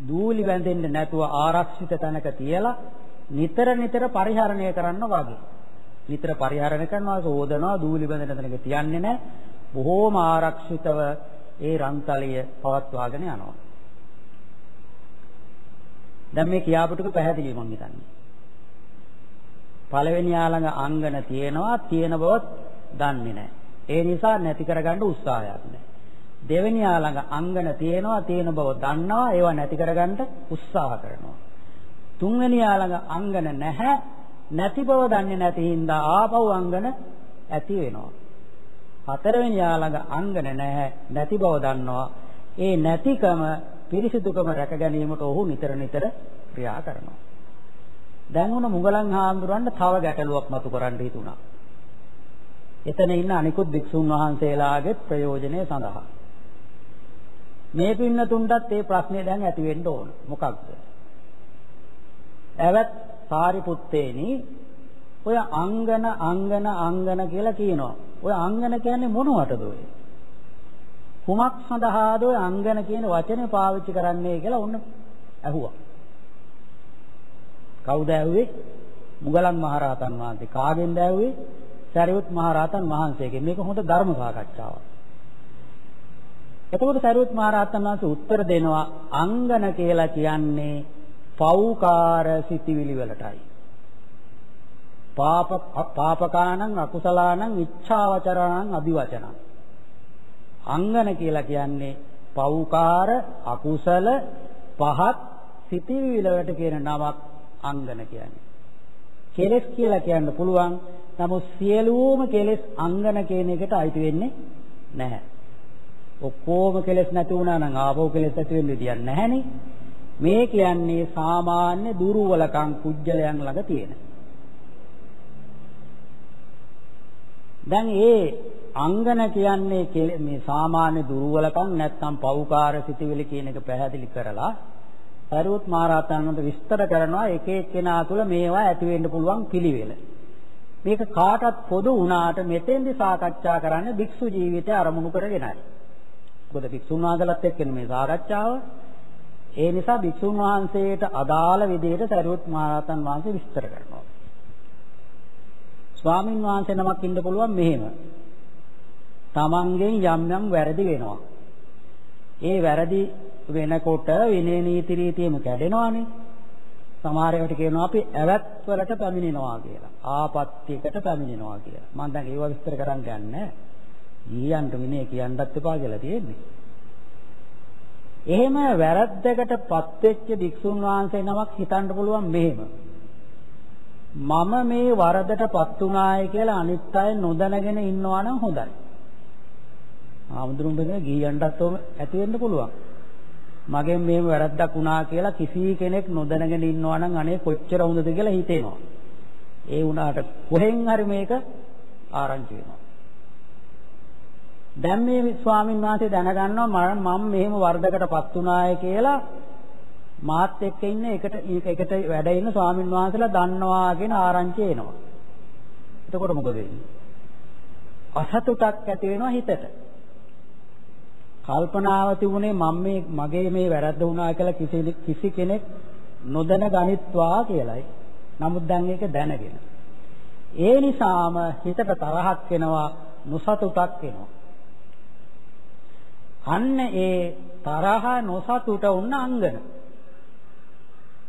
දූලි බැඳෙන්නේ නැතුව ආරක්ෂිත තැනක තියලා නිතර නිතර පරිහරණය කරන්න වගේ. නිතර පරිහරණය කරනවා සෝදනවා දූලි බැඳෙන තැනක තියන්නේ නැහැ. බොහෝම ආරක්ෂිතව ඒ රන්තලිය පවත්වාගෙන යනවා. දැන් මේ කියාපු ටික පැහැදිලි මම හිතන්නේ. පළවෙනි යාළඟ අංගන තියෙනවා තියෙන බව දන්නේ නැහැ. ඒ නිසා නැති කරගන්න උත්සාහයක් නැහැ. දෙවෙනි යාළඟ අංගන තියෙනවා තියෙන බව දන්නවා ඒවා නැති කරගන්න උත්සාහ කරනවා. තුන්වෙනි යාළඟ අංගන නැහැ නැති බව දන්නේ නැති හින්දා ආපහු අංගන ඇති වෙනවා. හතරවෙනි යාළඟ අංගන නැහැ නැති බව දන්නවා. ඒ නැතිකම පිරිසිදුකම රැක ගැනීමට ඔහු නිතර නිතර ක්‍රියා කරනවා. දැන් උන මුගලන් හාමුදුරන්ට තව ගැටලුවක් මතු කරන්න හිතුණා. එතන ඉන්න අනිකුත් භික්ෂුන් වහන්සේලාගේ ප්‍රයෝජනය සඳහා. මේ පින්නතුන්ටත් මේ ප්‍රශ්නේ දැන් ඇති වෙන්න ඕන. මොකක්ද? ඇවත් සාරිපුත්තේනි ඔය අංගන අංගන අංගන කියලා කියනවා. ඔය අංගන කියන්නේ මොනවටද ඔය? කුමක් සඳහාද ඔය අංගන කියන වචනේ පාවිච්චි කරන්නේ කියලා ඔන්න ඇහුවා. කවුද ඇහුවේ? මුගලන් මහරහතන් වහන්සේ. කාගෙන්ද ඇහුවේ? සරියුත් මහරහතන් වහන්සේගෙන්. මේක හොඳ ධර්ම සාකච්ඡාවක්. එතකොට සරියුත් මහරහතන් වහන්සේ උත්තර දෙනවා අංගන කියලා කියන්නේ පෞකාර සිතිවිලි වලටයි. පාප පාපකානං අකුසලානං ඉච්ඡාවචරණං අදිවචනං අංගන කියලා කියන්නේ පෞකාර අකුසල පහත් සිතිවිලි වලට කියන නමක් අංගන කියන්නේ. කෙලස් කියලා කියන්න පුළුවන්. නමුත් සියලුම කෙලස් අංගන කියන එකට අයිති වෙන්නේ නැහැ. ඔක්කොම කෙලස් නැති වුණා නම් ආපෝ කෙලස් ඇති වෙන්න විදියක් නැහැනේ. මේ කියන්නේ සාමාන්‍ය දුර්වලකම් කුජලයන් ළඟ තියෙන. දැන් ඒ අංගන කියන්නේ මේ සාමාන්‍ය දුර්වලකම් නැත්නම් පෞකාර සිටිවිලි කියන එක පැහැදිලි කරලා සරුවත් මහරහතන් වහන්සේ විස්තර කරනවා එක එක්කෙනා තුළ මේවා ඇති වෙන්න පුළුවන් පිළිවෙල. මේක කාටත් පොදු වුණාට මෙතෙන්දි සාකච්ඡා කරන්නේ භික්ෂු ජීවිතය අරමුණු කරගෙනයි. මොකද භික්ෂුන් වහන්සේලාත් එක්ක මේ සාකච්ඡාව. ඒ නිසා භික්ෂුන් වහන්සේට අදාළ විදිහට සරුවත් මහරහතන් වහන්සේ විස්තර කරනවා. ස්වාමින් වහන්සේ නමක් ඉන්න පුළුවන් මෙහෙම. තමන්ගෙන් යම් යම් වැරදි වෙනවා. ඒ වැරදි වෙනකොට විනය නීති රීතියම කැඩෙනවානේ. සමහර ඒවාට කියනවා අපි ඇවත් වලට පැමිණෙනවා කියලා. ආපත්‍යයකට පැමිණෙනවා කියලා. මම දැන් ඒව විස්තර කරන්න යන්නේ ඊයන්ට විනය කියන්නත් එපා කියලා තියෙන්නේ. එහෙම වැරද්දකටපත් වෙච්ච භික්ෂුන් වහන්සේ නමක් හිතන්න පුළුවන් මෙහෙම. මම මේ වරදටපත් උනායි කියලා අනිත් අය නොදැනගෙන ඉන්නවා නම් හොඳයි. ආමුදුරුම් බෙදෙන ගියන්ටත් ඔම ඇති වෙන්න පුළුවන්. මගෙන් මේව වැරද්දක් වුණා කියලා කිසි කෙනෙක් නොදැනගෙන ඉන්නවා නම් අනේ කොච්චර හොඳද කියලා හිතෙනවා. ඒ වුණාට කොහෙන් හරි මේක ආරංචි වෙනවා. දැන් මේ ස්වාමීන් වහන්සේ දැනගන්නවා මම මෙහෙම වරදකටපත් උනාය කියලා මාත් එක්ක ඉන්න එකට එකට වැඩ ඉන්න ස්වාමින් වහන්සේලා දන්නවා කියන ආරංචි එනවා. එතකොට මොකද වෙන්නේ? අසතුටක් ඇති වෙනවා හිතට. කල්පනාව තිබුණේ මම මේ මගේ මේ වැරද්ද වුණා කියලා කිසි කිසි කෙනෙක් නොදැන ගනිත්වා කියලයි. නමුත් දැන් ඒක දැනගෙන. ඒ නිසාම හිතට තරහක් එනවා, නොසතුටක් එනවා. අන්න ඒ තරහ නොසතුට උන්න අංගන.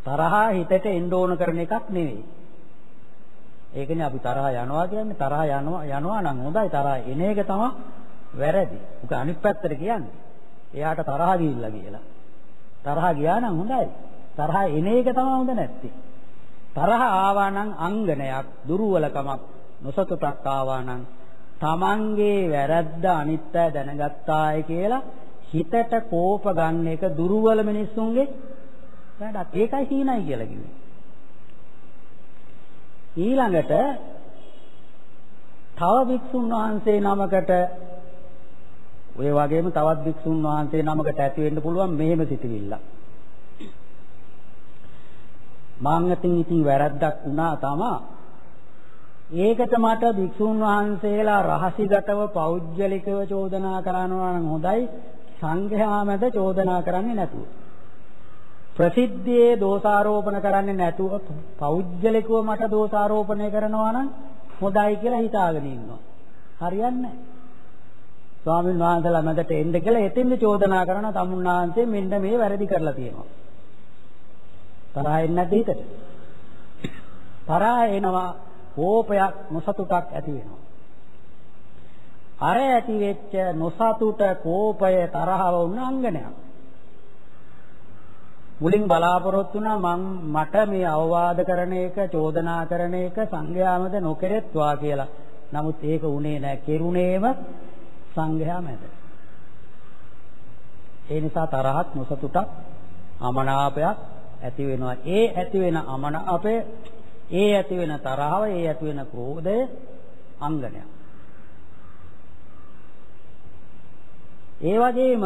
තරහා හිතට එන්න ඕන කරන එකක් නෙවෙයි. ඒකනේ අපි තරහා යනවා කියන්නේ තරහා යනවා යනවා නම් හොඳයි තරහා එන එක තමයි වැරදි. උක අනිත් පැත්තට කියන්නේ. එයාට තරහා ගිහිල්ලා කියලා. තරහා ගියා නම් හොඳයි. තරහා එන එක තමයි හොඳ නැත්තේ. තරහා ආවා නම් අංගනයක් දුර්වලකමක් නොසතුටක් ආවා නම් තමන්ගේ වැරද්ද අනිත්‍ය දැනගත්තාය කියලා හිතට කෝප ගන්න එක දුර්වල මිනිස්සුන්ගේ වැඩක්. ඒකයි හීනයි කියලා කිව්වේ. ඊළඟට තව භික්ෂුන් වහන්සේ නමකට ඔය වගේම තවත් භික්ෂුන් වහන්සේ නමකට ඇති වෙන්න පුළුවන් මෙහෙම සිටිවිල්ල. මාං අතින් ඉතින් වැරද්දක් වුණා තමා. ඒකට මට භික්ෂුන් වහන්සේලා රහසිගතව පෞද්ගලිකව චෝදනා කරනවා නම් හොඳයි සංඝයා මැද චෝදනා කරන්නේ නැතුව. ප්‍රසිද්ධියේ දෝෂාරෝපණ කරන්නේ නැතුව පෞද්ගලිකව මට දෝෂාරෝපණය කරනවා නම් හොඳයි කියලා හිතාගෙන ඉන්නවා. හරියන්නේ නැහැ. ස්වාමීන් වහන්සේලා මැදට එන්න කියලා එතෙන්ද චෝදනා කරන තමුන්නාන්සේ මෙන්න මේ වැරදි කරලා තියෙනවා. තරහ එන්නේ නැද්ද හිතට? තරහ එනවා කෝපයක් නොසතුටක් ඇති වෙනවා. අර ඇති වෙච්ච නොසතුට කෝපය තරහව උන්නංගනයක්. මුලින් බලාපොරොත්තු වුණා මං මට මේ අවවාද කරන එක චෝදනා කරන එක සංඝයාමද නොකරෙත්වා කියලා. නමුත් ඒක උනේ නැහැ. කෙරුණේම සංඝයා මැද. ඒ නිසා තරහක් නොසතුටක් අමනාපයක් ඇති වෙනවා. ඒ ඇති වෙන අමනාපය, ඒ ඇති වෙන තරහව, ඒ ඇති වෙන ක්‍රෝධය අංගනයක්. ඒ වගේම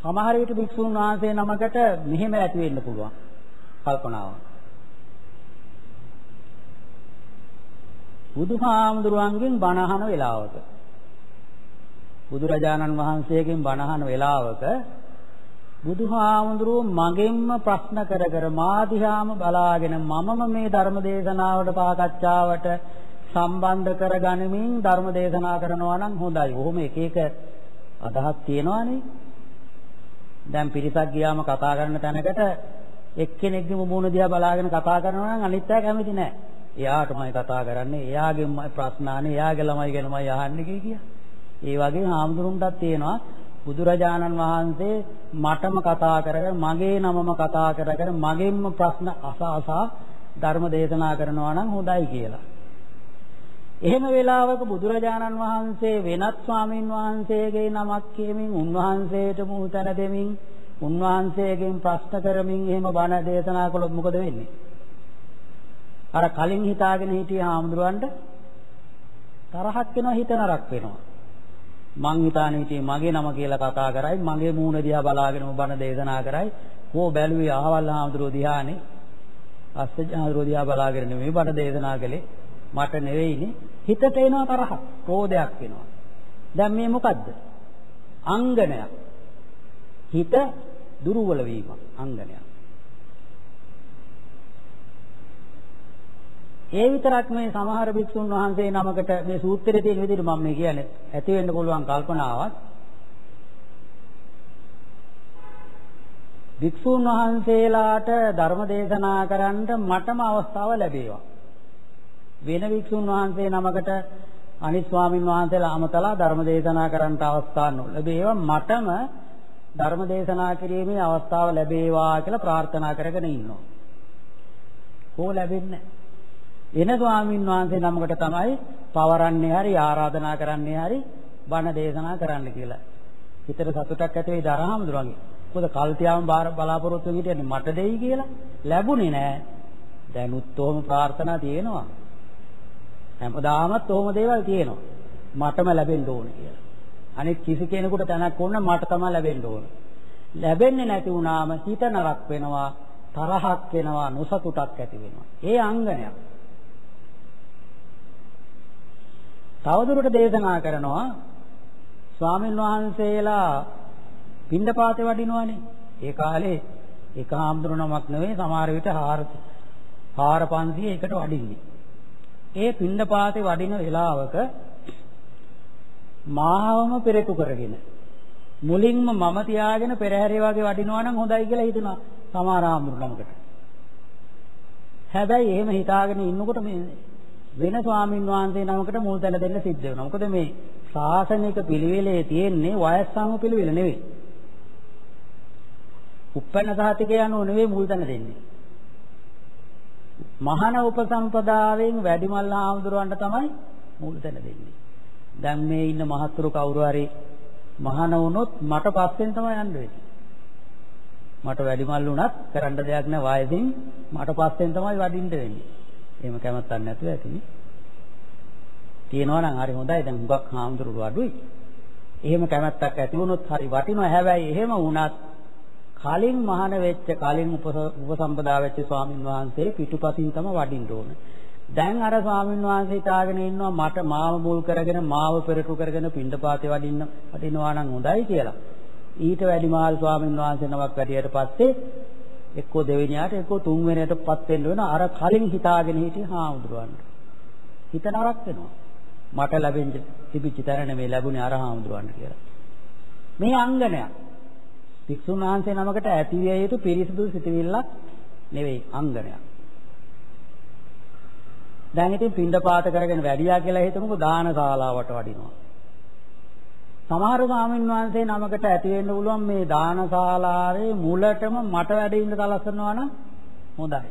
සමහර විට භික්ෂුන් වහන්සේ නමකට මෙහෙම ඇති වෙන්න පුළුවන් කල්පනාව. බුදුහාමුදුරුවන්ගෙන් බණ අහන වෙලාවට බුදුරජාණන් වහන්සේගෙන් බණ අහන වෙලාවක බුදුහාමුදුරුව මගෙන්ම ප්‍රශ්න කර කර මා දිහාම බලාගෙන මමම මේ ධර්ම දේශනාවට පාකච්ඡාවට සම්බන්ධ කරගනිමින් ධර්ම දේශනා කරනවා නම් හොඳයි. කොහොම එක එක අදහස් තියෙනවානේ. දැන් පිරිසක් ගියාම කතා කරන තැනකට එක්කෙනෙක්ගේම මූණ දිහා බලාගෙන කතා කරනවා නම් අනිත් අය කැමති නැහැ. එයාටමයි කතා කරන්නේ, එයාගෙන්මයි ප්‍රශ්න අහන්නේ, එයාගේ ළමයි ගැනමයි අහන්නේ කිය. ඒ වගේ හාමුදුරුන්ටත් තියෙනවා බුදුරජාණන් වහන්සේ මටම කතා කරගෙන මගේ නමම කතා කරගෙන මගෙන්ම ප්‍රශ්න අසා ධර්ම දේශනා කරනවා නම් හොඳයි කියලා. එහෙම වෙලාවක බුදුරජාණන් වහන්සේ වෙනත් ස්වාමීන් වහන්සේගේ නමක් කියමින් උන්වහන්සේට මුහුතන දෙමින් උන්වහන්සේගෙන් ප්‍රශ්න කරමින් එහෙම බණ දේශනා කළොත් මොකද වෙන්නේ? අර කලින් හිතාගෙන හිටිය හාමුදුරුවන්ට තරහක් වෙනවා හිත නරක් වෙනවා. මං හිතාන හිටියේ මගේ නම කියලා කතා කරයි මගේ මූණ දිහා බලාගෙනම බණ දේශනා කරයි. කෝ බැලුවේ අහවල් හාමුදුරුවෝ දිහානේ. අස්සජ හාමුදුරුවෝ දිහා බලාගෙන නෙමෙයි බණ දේශනා කළේ. මට නෙවෙයිනේ. හිතට එනවා තරහ ක්‍රෝධයක් වෙනවා දැන් මේ මොකද්ද? අංගනයක්. හිත දුර්වල වීම අංගනයක්. ඒ විතරක් මේ සමහර භික්ෂුන් වහන්සේ නමකට මේ සූත්‍රයේ තියෙන විදිහට මම මේ කියන්නේ ඇති වෙන්න පුළුවන් කල්පනාවක් භික්ෂුන් වහන්සේලාට ධර්ම දේශනා කරන්න මටම අවස්ථාව ලැබේවා. වෙන භික්ෂුන් වහන්සේ නමකට අනිත් ස්වාමින් වහන්සේලා අමතලා ධර්ම දේශනා කරන්නට අවස්ථාවක් නොලැබේවා මටම ධර්ම දේශනා කිරීමේ අවස්ථාව ලැබේවා කියලා ප්‍රාර්ථනා කරගෙන ඉන්නවා. කොහොම ලැබෙන්නේ නැහැ. එන ස්වාමින් වහන්සේ නමකට තමයි පවරන්නේ හරි ආරාධනා කරන්නේ හරි බණ දේශනා කරන්න කියලා. හිතට සතුටක් ඇති වෙයි දරහමඳුරන්ගේ. මොකද කල්තියාම බලාපොරොත්තු වෙ හිටියන්නේ මට දෙයි කියලා ලැබුණේ නෑ. දැනුත් ඔහොම ප්‍රාර්ථනා තියෙනවා. හැමදාමත් ඔහොම දේවල් තියෙනවා. මටම ලැබෙන්න ඕනේ කියලා. අනිත් කිසි කෙනෙකුට තැනක් ඕන මට තමයි ලැබෙන්න ඕන. ලැබෙන්නේ නැති වුණාම හිත නරක වෙනවා, තරහක් වෙනවා, නොසතුටක් ඇති වෙනවා. ඒ අංගනයක්. තවදුරට දේශනා කරනවා ස්වාමීන් වහන්සේලා පින්ඩපාතේ වඩිනවනේ. ඒ කාලේ එක ආම්දුරණමක් නෙවෙයි සමහර විට 4500 එකට වඩින්නේ. ඒ පින්ඩපාතේ වඩින වෙලාවක මාවම පෙරටු කරගෙන මුලින්ම මම තියාගෙන පෙරහැරේ වගේ වඩිනවා නම් හොඳයි කියලා හිතුණා සමහර ආම්දුරණමකට. හැබැයි එහෙම හිතාගෙන ඉන්නකොට මේ වෙන ස්වාමින් වහන්සේ නමකට මුල් තැන දෙන්න සිද්ධ වෙනවා. මොකද මේ ශාසනික පිළිවෙලේ තියෙන්නේ වයස් සම පිළිවෙල නෙවෙයි. උප්පන්න සහතික යනෝ නෙවෙයි මුල් තැන දෙන්නේ. මහාන උපසම්පදාවෙන් වැඩිමල් ආමඳුරවන්ට තමයි මුල් තැන දෙන්නේ. දැන් මේ ඉන්න මහත්තුරු කවුරු හරි මහාන වුණොත් මට පස්සෙන් තමයි යන්න වෙන්නේ. මට වැඩිමල් වුණත් කරන්න දෙයක් නැහැ වයසින් මට පස්සෙන් තමයි වඩින්න වෙන්නේ. එහෙම කැමැත්තක් නැතුව ඇතිනේ. තියෙනවා නම් හරි හොඳයි දැන් හුඟක් හාමුදුරුවෝ අඩුයි. එහෙම කැමැත්තක් ඇති වුණොත් හරි වටිනවා. හැබැයි එහෙම වුණත් කලින් මහාන වෙච්ච කලින් උපසම්පදා වෙච්ච ස්වාමින් වහන්සේ පිටුපසින් තම වඩින්න ඕන. දැන් අර ස්වාමින් වහන්සේ හිතාගෙන ඉන්නවා මට මාව මුල් කරගෙන මාව පෙරටු කරගෙන පින්ඩපාතේ වඩින්න වඩිනවා නම් හොඳයි කියලා. ඊට වැඩිමාල් ස්වාමින් වහන්සේ නමක් වැඩියට පස්සේ එක්කෝ දෙවෙනියට එක්කෝ තුන්වෙනියටපත් වෙන්න වෙන අර කලින් හිතාගෙන හිටිය හාමුදුරුවන්ට. හිත නරක වෙනවා. මට ලැබෙන්න තිබිච්ච තැන නෙමෙයි ලැබුණේ අර හාමුදුරුවන්ට කියලා. මේ අංගනයක්. වික්ෂුන් වහන්සේ නමකට ඇති විය යුතු පිරිසිදු සිතවිල්ලක් නෙවෙයි අංගනයක්. දැන් ඉතින් පින්ඩපාත කරගෙන වැඩියා කියලා හිතමුකෝ දානශාලාවට වඩිනවා. සමහර ස්වාමීන් වහන්සේ නමකට ඇති වෙන්න පුළුවන් මේ දානශාලාවේ මුලටම මට වැඩ ඉන්න තලසනවා නම් හොඳයි.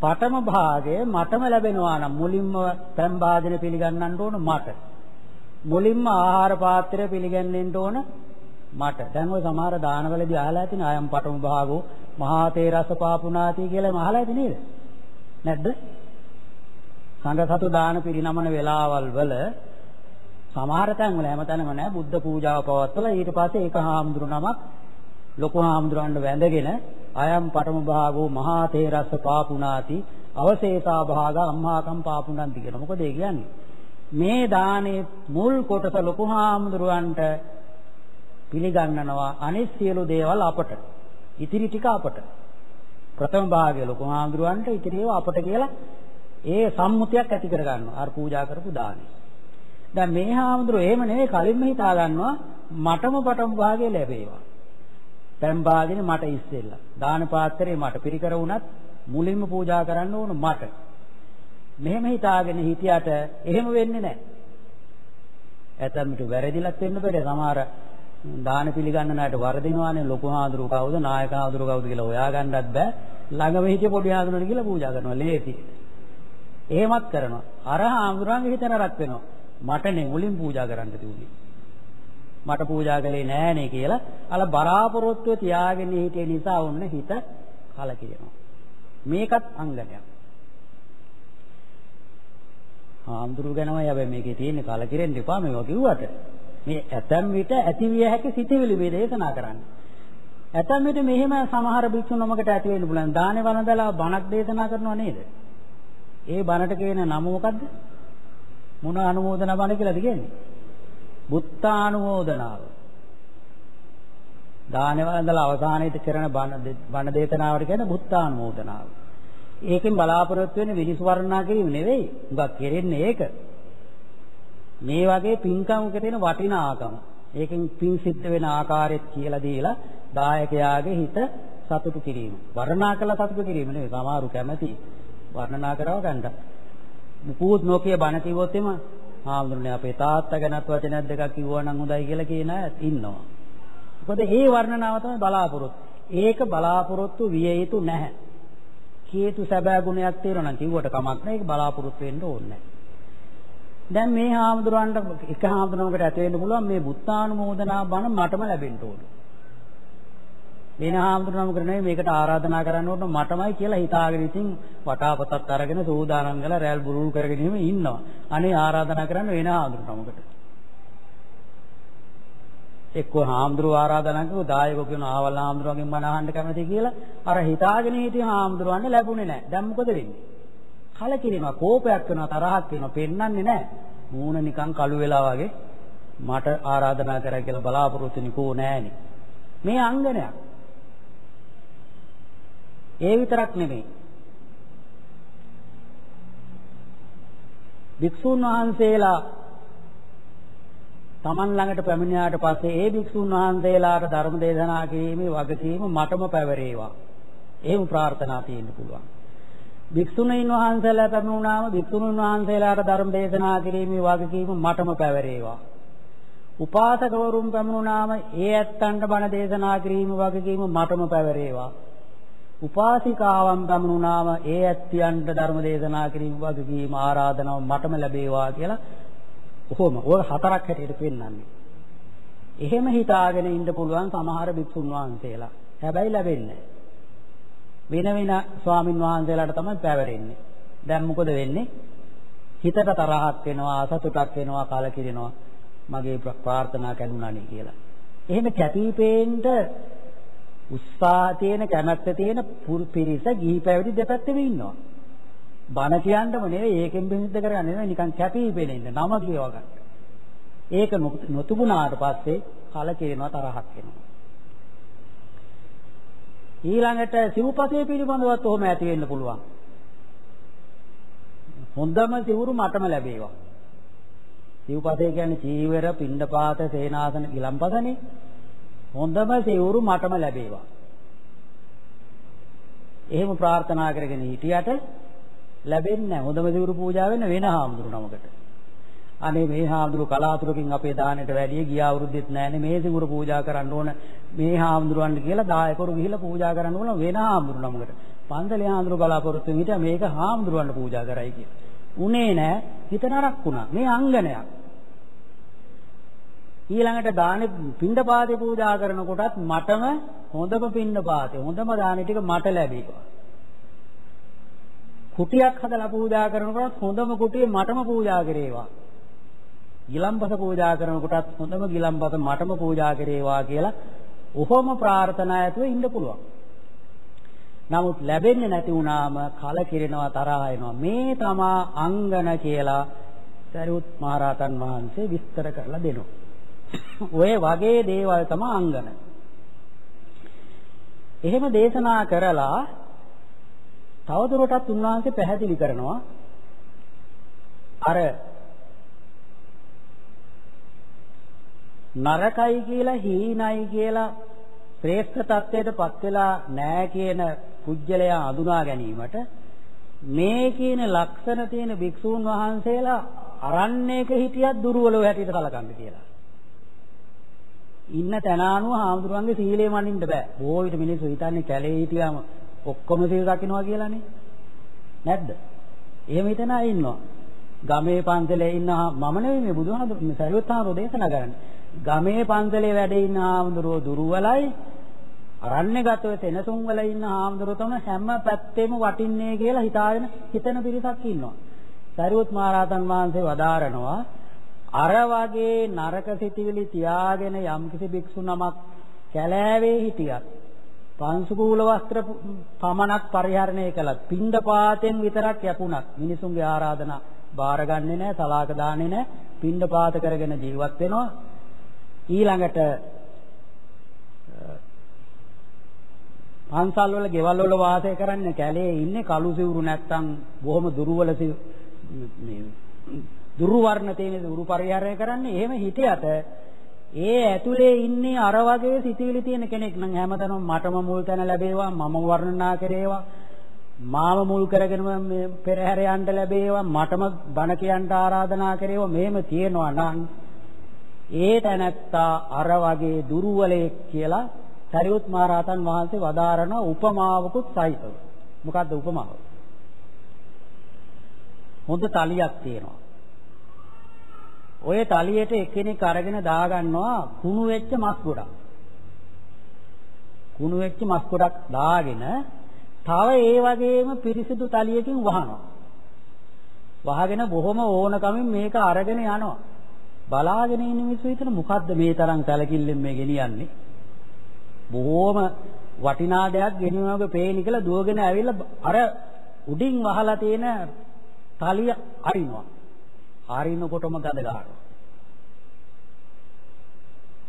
පඨම භාගය මටම ලැබෙනවා නම් මුලින්ම පෑම් භාජන පිළිගන්නන්න ඕන මට. මුලින්ම ආහාර පාත්‍රය පිළිගන්නෙන්න ඕන මට. දැන් ඔය සමහර දානවලදී අහලා ඇතින ආයම් පඨම භාගෝ මහා තේරස පාපුනාති කියලා අහලා ඇති නේද? නැද්ද? සංඝ සතු දාන පිරිනමන වෙලාවල් වල සමහර තැන්වල හැමතැනම නෑ. බුද්ධ පූජාව පවත්වලා ඊට පස්සේ ඒක හාමුදුරු නමක් ලොකු හාමුදුරන්ව වැඳගෙන අයම් පඨම භාගෝ මහා තේරස්ස පාපුනාති අවශේෂා භාග අම්මාකම් පාපුනන්ති කියන මොකද ඒ කියන්නේ? මේ දානේ මුල් කොටස ලොකු හාමුදුරුවන්ට පිළිගන්නනවා අනිත් සියලු දේවල් අපට. ඉතිරි ටික අපට. ප්‍රථම භාගය ලොකු හාමුදුරුවන්ට ඉතිරි ඒවා අපට කියලා ඒ සම්මුතියක් ඇති කර ගන්නවා අර පූජා කරපු දානේ. දැන් මේ හාමුදුරුවෝ එහෙම නෙවෙයි කලින්ම හිතා ගන්නවා මටම පටම භාගය ලැබේවා පැන් භාගෙනේ මට ඉස්සෙල්ලා දාන පාත්‍රේ මට පිරිකර වුණත් මුලින්ම පූජා කරන්න ඕන මට මෙහෙම හිතාගෙන හිටියට එහෙම වෙන්නේ නැහැ. ඇතැම්මිට වැරදිලක් වෙන්න බෑ. සමහර දාන පිළිගන්න ණයට වරදිනවානේ ලොකු හාඳුරු කවුද නායක හාඳුරු කවුද කියලා හොයාගන්නත් බෑ. ළඟම හිටිය පොඩි හාඳුරුවනේ කියලා පූජා කරනවා. ලේසි. එහෙමත් කරනවා. අර හාමුදුරන්ගේ හිත නරක් වෙනවා. මටනේ මුලින් පූජා කරන්න තිබුණේ. මට පූජා කළේ නෑනේ කියලා අල බලාපොරොත්තුව තියාගෙන හිටිය නිසා ඔන්න හිත කලකිරෙනවා. මේකත් අංගනයක්. හාමුදුරු ගැනමයි හැබැයි මේකේ තියෙන්නේ කලකිරෙන්න එපා මේවා කිව්වට. මේ ඇතම් විට ඇතිවිය හැකි සිටිවිලි මේ දේශනා කරන්නේ. ඇතම් විට මෙහෙම සමහර භික්ෂුන් නමකට ඇති වෙන්න පුළුවන්. දානේ වළඳලා බණක් දේශනා කරනව නේද? ඒ බණට කියන නම මොකද්ද? මොන අනුමෝදනා බණ කියලාද කියන්නේ? බුත්තානුමෝදනාව. දානේ වළඳලා අවසානයේදී කරන බණ දේශනාවට කියන බුත්තානුමෝදනාව. ඒකෙන් බලාපොරොත්තු වෙන්නේ විනිසු වර්ණනා කිරීම නෙවෙයි. උඟක් කෙරෙන්නේ ඒක. මේ වගේ පින්කමක තියෙන වටිනාකම. ඒකෙන් පින් සිද්ධ වෙන ආකාරයත් කියලා දීලා දායකයාගේ හිත සතුටු කිරීම. වර්ණනා කළ සතුටු කිරීම නෙවෙයි. සමහරු කැමති වර්ණනා කරව ගන්න. මුකුත් නොකිය බණ කිව්වොත් එම ආම්දුරනේ අපේ තාත්තා ගැනත් වචනයක් දෙකක් කිව්වා නම් හොඳයි කියලා කියන අය ඉන්නවා. මොකද ඒ වර්ණනාව තමයි බලාපොරොත්තු. ඒක බලාපොරොත්තු විය යුතු නැහැ. හේතු සැබෑ ගුණයක් තියෙනවා නම් කිව්වට කමක් නැහැ. ඒක බලාපොරොත්තු වෙන්න ඕනේ දැන් මේ හාමුදුරන්ට එක හාමුදුරනකට ඇති වෙන්න පුළුවන් මේ බුත්තානුමෝදනා බණ මටම ලැබෙන්න ඕන. වෙන හාමුදුරනම කරන්නේ මේකට ආරාධනා කරන්න ඕන මටමයි කියලා හිතාගෙන ඉතින් වටාපතක් අරගෙන සූදානම් කරලා රැල් බුරුල් කරගෙන ඉන්නවා. අනේ ආරාධනා කරන්න වෙන හාමුදුරනමකට. එක්ක හාමුදුරුව ආරාධනා කරුවෝ දායකෝ කියන ආවල් හාමුදුරුවන්ගෙන් මන අහන්න කැමති කියලා අර හිතාගෙන හිටිය හාමුදුරුවන්ට ලැබුණේ නැහැ. දැන් මොකද වෙන්නේ? කලකිරීමක්, කෝපයක් වෙනවා, තරහක් වෙනවා, පෙන්වන්නේ නැහැ. මූණ නිකන් කළු වෙලා වගේ මට ආරාධනා කරා කියලා බලාපොරොත්තු නිකෝ නෑනේ. මේ අංගනයක්. ඒ විතරක් නෙමෙයි. භික්ෂුන් වහන්සේලා Taman ළඟට පැමිණියාට පස්සේ ඒ භික්ෂුන් වහන්සේලාට ධර්ම දේශනා කිරීමේ වගකීම මටම පැවරේවා. එහෙම ප්‍රාර්ථනා තියෙන්න පුළුවන්. භික්ෂුණීන් වහන්සේලා පැමිණුණාම භික්ෂුණීන් වහන්සේලාට ධර්ම දේශනා කිරීමේ වගකීම මටම පැවරේවා. උපාසකවරුන් පැමිණුණාම ඒ ඇත්තන්ට බණ දේශනා කිරීමේ වගකීම මටම පැවරේවා. උපාසිකාවන් පැමිණුණාම ඒ ඇත්තියන්ට ධර්ම දේශනා කිරීමේ වගකීම ආරාධනාව මටම ලැබේවා කියලා කොහොම ඔය හතරක් හැටියට පෙන්වන්නේ. එහෙම හිතාගෙන ඉන්න පුළුවන් සමහර භික්ෂුන් වහන්සේලා. හැබැයි ලැබෙන්නේ වෙන වෙන ස්වාමින් වහන්සේලාට තමයි පැවරෙන්නේ. දැන් මොකද වෙන්නේ? හිතට තරහක් වෙනවා, අසතුටක් වෙනවා, කලකිරෙනවා. මගේ ප්‍රාර්ථනා කැඩුනානේ කියලා. එහෙම කැපිපේන්න උත්සාහ තියෙන කැමැත්ත තියෙන පිරිස ගිහි පැවිදි දෙපැත්තෙම ඉන්නවා. බණ කියන්නම නෙවෙයි ඒකෙන් බෙහෙත් කරගන්න නෙවෙයි නිකන් කැපී පෙනෙන්න නම කියව ගන්න. ඒක නොතිබුණාට පස්සේ කලකිරෙනවා තරහක් එනවා. ඊළඟට සිව්පසේ පිළිබඳවත් ඔහොම ඇති වෙන්න පුළුවන්. හොඳම සිවුරු මටම ලැබේවා. සිව්පසේ කියන්නේ චීවර, පිණ්ඩපාත, සේනාසන, ගිලම්පසනේ. හොඳම සිවුරු මටම ලැබේවා. එහෙම ප්‍රාර්ථනා කරගෙන හිටියට ලැබෙන්නේ නැහැ. හොඳම සිවුරු පූජා වෙන වෙන හාමුදුරු නමකට. අනේ මේ හාමුදුරු කලාතුරකින් අපේ දානෙට වැඩිය ගිය අවුරුද්දෙත් නැහැනේ මේ සිවුරු පූජා කරන්න ඕන මේ හාමුදුරුවන්ට කියලා දායකවරු ගිහිල්ලා පූජා කරන්න ඕන වෙන හාමුදුරු නමකට. පන්දලේ හාමුදුරු බලාපොරොත්තු වෙන හිටියා මේක හාමුදුරුවන්ට පූජා කරයි කියලා. උනේ නැහැ හිත නරක් වුණා. මේ අංගනයක්. ඊළඟට දානේ පින්ඩපාතේ පූජා කරනකොටත් මටම හොඳම පින්ඩපාතේ හොඳම දානේ ටික මට ලැබේවා. කුටියක් හදලා පූජා කරනකොට හොඳම කුටිය මටම පූජා කරේවා. ගිලම්පස පූජා කරනකොටත් හොඳම ගිලම්පස මටම පූජා කරේවා කියලා ඔහොම ප්‍රාර්ථනා ඇතුව ඉන්න පුළුවන්. නමුත් ලැබෙන්නේ නැති වුණාම කලකිරෙනවා තරහ එනවා. මේ තමා අංගන කියලා සරියුත් මහරහතන් වහන්සේ විස්තර කරලා දෙනවා. ඔය වගේ දේවල් තමයි අංගන. එහෙම දේශනා කරලා තවදුරටත් උන්වහන්සේ පැහැදිලි කරනවා අර නරකයි කියලා හීනයි කියලා ශ්‍රේෂ්ඨ තත්ත්වයටපත් වෙලා නැහැ කියන පුජ්‍යලයා අඳුනා ගැනීමට මේ කියන ලක්ෂණ තියෙන භික්ෂූන් වහන්සේලා අරණ්‍යයක හිටියත් දුර්වලව හැටියට කලකන්න කියලා. ඉන්න තැන අනුව හාමුදුරන්ගේ සීලය මනින්න බෑ. බොහෝ විට මිනිස්සු හිතන්නේ කැලේ හිටියාම ඔක්කොම සීල් රකින්නවා කියලානේ. නැද්ද? එහෙම හිතන අය ඉන්නවා. ගමේ පන්සලේ ඉන්න මම නෙවෙයි මේ බුදුහාමුදුරු මේ සරියුත්හාමුදුරු දේශනා කරන්නේ. ගමේ පන්සලේ වැඩ ඉන්න හාමුදුරුවෝ දුර්වලයි. අරණ්‍යගතව තෙනසුන් වල ඉන්න හාමුදුරුවෝ තමයි හැම පැත්තෙම වටින්නේ කියලා හිතාගෙන හිතන පිරිසක් ඉන්නවා. සරියුත් මහරහතන් වහන්සේ වදාරනවා අර වගේ නරක සිටිවිලි තියාගෙන යම්කිසි භික්ෂු නමක් කැලෑවේ හිටියත් පංසුකූල වස්ත්‍ර පමණක් පරිහරණය කළත් පින්ඩ පාතෙන් විතරක් යපුණත් මිනිසුන්ගේ ආරාධනා බාරගන්නේ නැහැ සලාක දාන්නේ නැහැ පින්ඩ පාත කරගෙන ජීවත් වෙනවා. ඊළඟට පන්සල් වල ගෙවල් වල වාසය කරන්නේ කැලේ ඉන්නේ කළු සිවුරු නැත්තම් බොහොම දුර්වල මේ දුර්වර්ණ තියෙන දුරු පරිහරණය කරන්නේ එහෙම හිටියට ඒ ඇතුලේ ඉන්නේ අර වගේ සිතිවිලි තියෙන කෙනෙක් නම් හැමතැනම මටම මුල් තැන ලැබේවා මම වර්ණනා කරේවා මාව මුල් කරගෙන මේ පෙරහැර යන්න ලැබේවා මටම බණ කියන්න ආරාධනා කරේවා මෙහෙම තියෙනවා නම් ඒ තැනැත්තා අර වගේ දුර්වලෙක් කියලා සරියුත් මහරහතන් වහන්සේ වදාරන උපමාවකුත් සහිතව. මොකද්ද උපමාව? හොඳ තලියක් තියෙනවා. ඔය තලියට එක්කෙනෙක් අරගෙන දාගන්නවා කුණු වෙච්ච මස් ගොඩක්. කුණු වෙච්ච මස් ගොඩක් දාගෙන තව ඒ වගේම පිරිසිදු තලියකින් වහනවා. වහගෙන බොහොම ඕනකමින් මේක අරගෙන යනවා. බලාගෙන ඉන්න මිනිස්සු හිතන මොකද්ද මේ තරම් සැලකිල්ලෙන් මේ ගෙනියන්නේ? බොහොම වටිනා දෙයක් ගෙනියනවාගේ පේනි කියලා දුවගෙන ඇවිල්ලා අර උඩින් වහලා තියෙන තලිය අරිනවා. අරිනකොටම ගඳ ගන්නවා.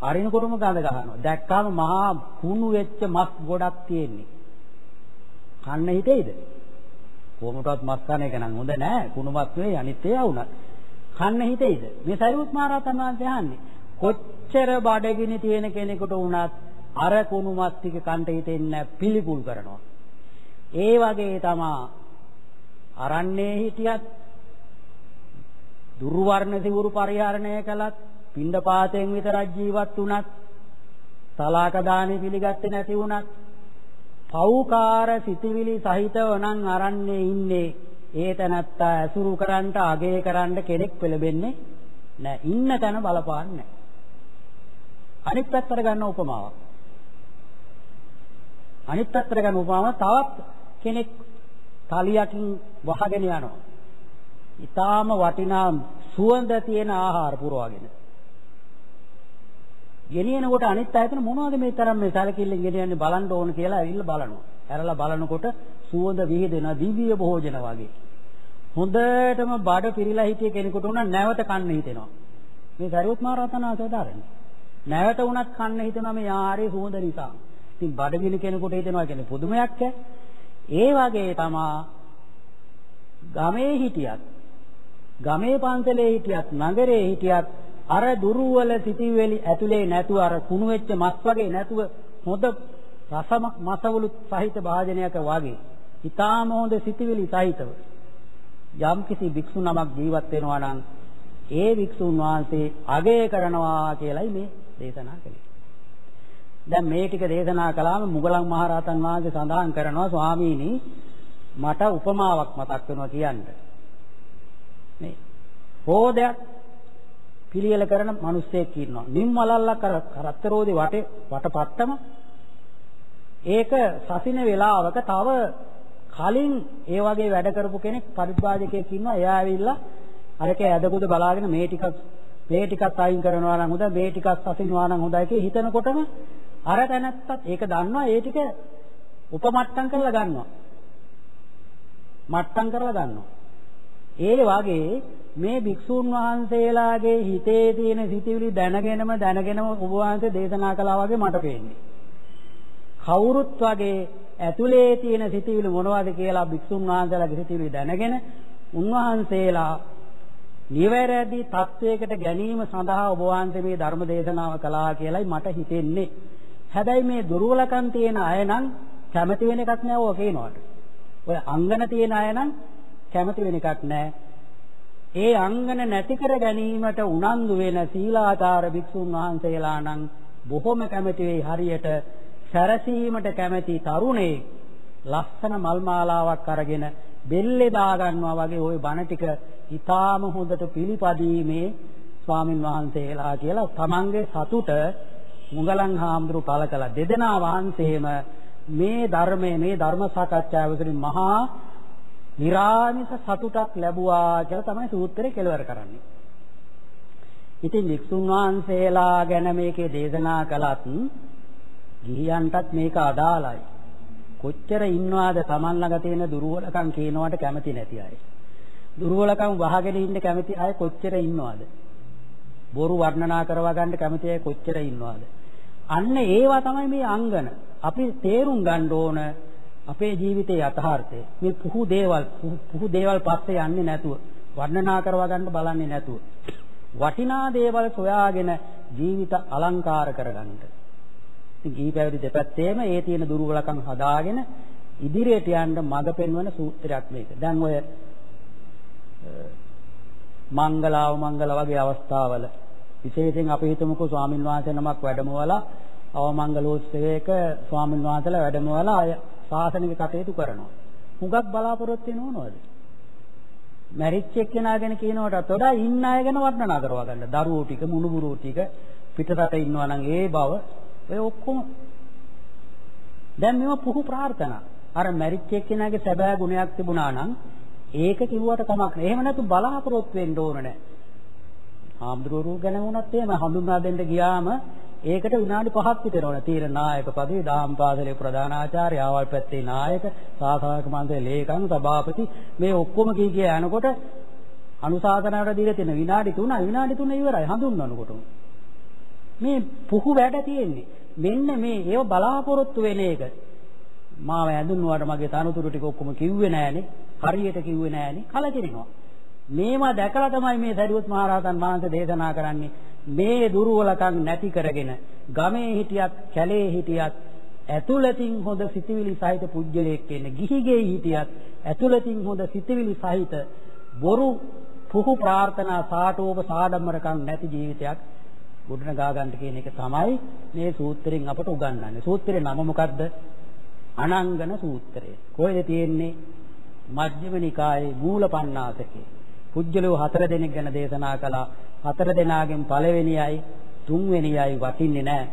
අරිනකොටම ගඳ ගන්නවා. දැක්කාම මහා කුණු වෙච්ච මස් ගොඩක් තියෙන්නේ. කන්න හිතෙයිද? කොහොමදවත් මස් කන එක නම් හොඳ නෑ. කුණු මස් නෙවෙයි අනිත් ඒවා වුණත්. කන්න හිතෙයිද? මේ සරියුත් මහ රහතන් වහන්සේ අහන්නේ. කොච්චර බඩගිනි තියෙන කෙනෙකුට වුණත් අර කුණු මස් ටික කන්ට හිතෙන්නේ පිළිකුල් කරනවා. ඒ වගේ තමා අරන්නේ හිටියත් දුර්වර්ණ සිවුරු පරිහරණය කළත් පින්ඩපාතයෙන් විතරක් ජීවත් වුණත් සලාක දානෙ පිළිගත්තේ නැති වුණත් පෞකාර සිටිවිලි සහිතව නම් අරන්නේ ඉන්නේ. ඒ තැනත්තා ඇසුරු කරන්ට අගය කරන්න කෙනෙක් පෙළඹෙන්නේ නැහැ ඉන්න තැන බලපාන්නේ අනිත් පැත්තට ගන්න උපමාවක්. අනිත් පැත්තට ගන්න උපමාව තවත් කෙනෙක් තලියකින් වහගෙන යනවා. ඊටාම වටිනා සුවඳ තියෙන ආහාර පුරවාගෙන. ගෙනියනකොට අනිත් අයතන මොනවද මේ තරම් මේ සැලකිල්ලෙන් ගෙනියන්නේ බලන්න ඕන කියලා ඇවිල්ලා බලනවා. ඇරලා බලනකොට සුවඳ විහිදෙන දිව්‍ය භෝජන වගේ. හොඳටම බඩ පිරීලා හිටිය කෙනෙකුට උනත් නැවත කන්න හිතෙනවා. මේ සරියුත් මහ රහතන් වහන්සේ දාරන්නේ. නැවත උනත් කන්න හිතෙනවා මේ ආහාරයේ සුවඳ නිසා. ඉතින් බඩගිනි කෙනෙකුට හිතෙනවා කියන්නේ පුදුමයක් ඒ වගේ තමා ගමේ හිටියත් ගමේ පන්සලේ හිටියත් නගරේ හිටියත් අර දුරුවල සිටිවිලි ඇතුලේ නැතුව අර කුණු වෙච්ච මස් වගේ නැතුව හොඳ රස මසවලු සහිත භාජනයක වගේ ඊටාම හොඳ සිටිවිලි සහිතව යම් කිසි භික්ෂු නමක් ජීවත් වෙනවා නම් ඒ භික්ෂුන් වහන්සේ අගය කරනවා කියලයි මේ දේශනා කළේ. දැන් මේ ටික දේශනා කළාම මුගලන් මහරහතන් වහන්සේ සඳහන් කරනවා ස්වාමීනි මට උපමාවක් මතක් වෙනවා කියන්නේ. මේ රෝදයක් පිළියෙල කරන මිනිස්සෙක් ඉන්නවා. නිම්මලල්ලා කරත්තරෝදේ වටේ වටපත්තම ඒක සසින වේලාවක තව කලින් ඒ වගේ වැඩ කරපු කෙනෙක් පරිබ්‍රාජකයෙක් ඉන්නවා. එයා ඇවිල්ලා අරකේ ඇදකුද බලාගෙන මේ ටිකක් මේ ටිකත් අයින් කරනවා නම් හොඳයි මේ ටිකත් අසිනවා නම් හොඳයි කියලා හිතනකොටම අර තැනත්තත් ඒක දන්නවා ඒ ටික උපමට්ටම් කරලා ගන්නවා. මට්ටම් කරලා ගන්නවා. ඒ වගේ මේ භික්ෂුන් වහන්සේලාගේ හිතේ තියෙන සිතිවිලි දැනගෙනම දැනගෙනම ඔබ වහන්සේ දේශනා කළා වගේ මට පේන්නේ. කවුරුත් වගේ ඇතුලේ තියෙන සිතිවිලි මොනවද කියලා භික්ෂුන් වහන්සේලාගේ සිතිවිලි දැනගෙන උන්වහන්සේලා නිවැරදි තත්වයකට ගැනීම සඳහා ඔබ වහන්සේ මේ ධර්ම දේශනාව කළා කියලයි මට හිතෙන්නේ. හැබැයි මේ දුර්වලකම් තියෙන අය නම් කැමති වෙන එකක් නෑ ඔය කියනවට. ඔය අංගන තියෙන අය නම් කැමති වෙන එකක් නෑ. ඒ අංගන නැති කර ගැනීමට උනන්දු වෙන සීලාචාර භික්ෂුන් වහන්සේලා නම් බොහොම කැමති වෙයි හරියට සැරසීමට කැමති තරුණේ ලස්සන මල් මාලාවක් අරගෙන බෙල්ලේ දා ගන්නවා වගේ ওই බණ ටික ඊටාම හොඳට පිළිපදීමේ ස්වාමින් වහන්සේලා කියලා තමන්ගේ සතුට මුගලන් හාමුදුරු පළ කළ දෙදෙනා වහන්සේම මේ ධර්මයේ මේ ධර්ම සාකච්ඡාවකදී මහා නිරාමිස සතුටක් ලැබුවා කියලා තමයි සූත්‍රය කෙලවර කරන්නේ. ඉතින් වික්ෂුන් වහන්සේලා ගැන මේකේ දේශනා කළත් ගිහියන්ටත් මේක අදාළයි. කොච්චර ඉන්නවාද Taman ළඟ තියෙන දුර්වලකම් කියනවට කැමති නැති අය. දුර්වලකම් වහගෙන ඉන්න කැමති අය කොච්චර ඉන්නවද? බොරු වර්ණනා කරවා ගන්න කැමති අය කොච්චර ඉන්නවද? අන්න ඒවා තමයි මේ අංගන. අපි තේරුම් ගන්න ඕන අපේ ජීවිතයේ යථාර්ථය. මේ පුහු දේවල් පුහු දේවල් පස්සේ යන්නේ නැතුව වර්ණනා කරවා ගන්න බලන්නේ නැතුව වටිනා දේවල් සොයාගෙන ජීවිත අලංකාර කරගන්න. ඉතින් ගිහි පැවිදි දෙපැත්තේම ඒ තියෙන දුර්වලකම් හදාගෙන ඉදිරියට යන්න මඟ පෙන්වන සූත්‍රයක් මේක. දැන් ඔය මංගලාව මංගල වගේ අවස්ථාවල විශේෂයෙන් අපි හිතමුකෝ ස්වාමින් වහන්සේ නමක් වැඩමවලා අවමංගලෝත්සවයක ස්වාමින් වහන්සේලා වැඩමවලා අය ශාසනික කටයුතු කරනවා. හුඟක් බලාපොරොත්තු වෙනව නෝද? මැරිච් එක්කෙනා ගැන කියනවටත් වඩා ඉන්න අය ගැන වර්ණනා කරවා ගන්න. දරුවෝ ටික, මුණුබුරෝ ටික පිටරට ඉන්නවා නම් ඒ බව ඔය ඔක්කොම දැන් මේවා පුහු ප්‍රාර්ථනා. අර මැරිච් එක්කෙනාගේ සැබෑ ගුණයක් තිබුණා නම් ඒක කිව්වට කමක් නෑ. එහෙම නැතු බලාපොරොත්තු වෙන්න ඕන නෑ. ආම්ද්‍රෝරු ගැන වුණත් එහෙම හඳුන්වා දෙන්න ගියාම ඒකට විනාඩි 5ක් විතර ඕන. තීර නායක පදේ, දහම් පාසලේ ප්‍රධානාචාර්ය, ආවල් පැත්තේ නායක, සාසායක මන්ත්‍රී ලේකම්, සභාපති මේ ඔක්කොම කී කිය යනකොට අනුශාසනාවට දීලා තියෙන විනාඩි 3 විනාඩි 3 ඉවරයි හඳුන්වනකොටම. මේ පුහු වැඩ තියෙන්නේ. මෙන්න මේ ඒව බලාපොරොත්තු වෙන එක. මාව ඇඳුන්නුවාට මගේ තනතුරු ටික ඔක්කොම කිව්වේ නෑනේ. හරියට කිව්වේ නෑනේ. කලකිරිනවා. මේවා දැකලා තමයි මේ සරියුත් මහරහතන් වහන්සේ දේශනා කරන්නේ. මේ දුර්වලකම් නැති කරගෙන ගමේ හිටියත් කැලේ හිටියත් ඇතුළතින් හොඳ සිතවිලි සහිත පුජ්‍යලයක් වෙන්න. ගිහිගේ හිටියත් ඇතුළතින් හොඳ සිතවිලි සහිත බොරු පුහු ප්‍රාර්ථනා සාටෝප සාඩම්බරකම් නැති ජීවිතයක් ගොඩනගා ගන්න කියන එක තමයි මේ සූත්‍රයෙන් අපට උගන්වන්නේ. සූත්‍රේ නම මොකද්ද? අනංගන සූත්‍රය. කොහෙද තියෙන්නේ? මජ්ක්‍ධිම නිකායේ මූලපණ්ණාසකේ. පුජ්‍යලෝ හතර දෙනෙක් ගැන දේශනා කළා. හතර දෙනාගෙන් පළවෙනියයි තුන්වෙනියයි වටින්නේ නැහැ.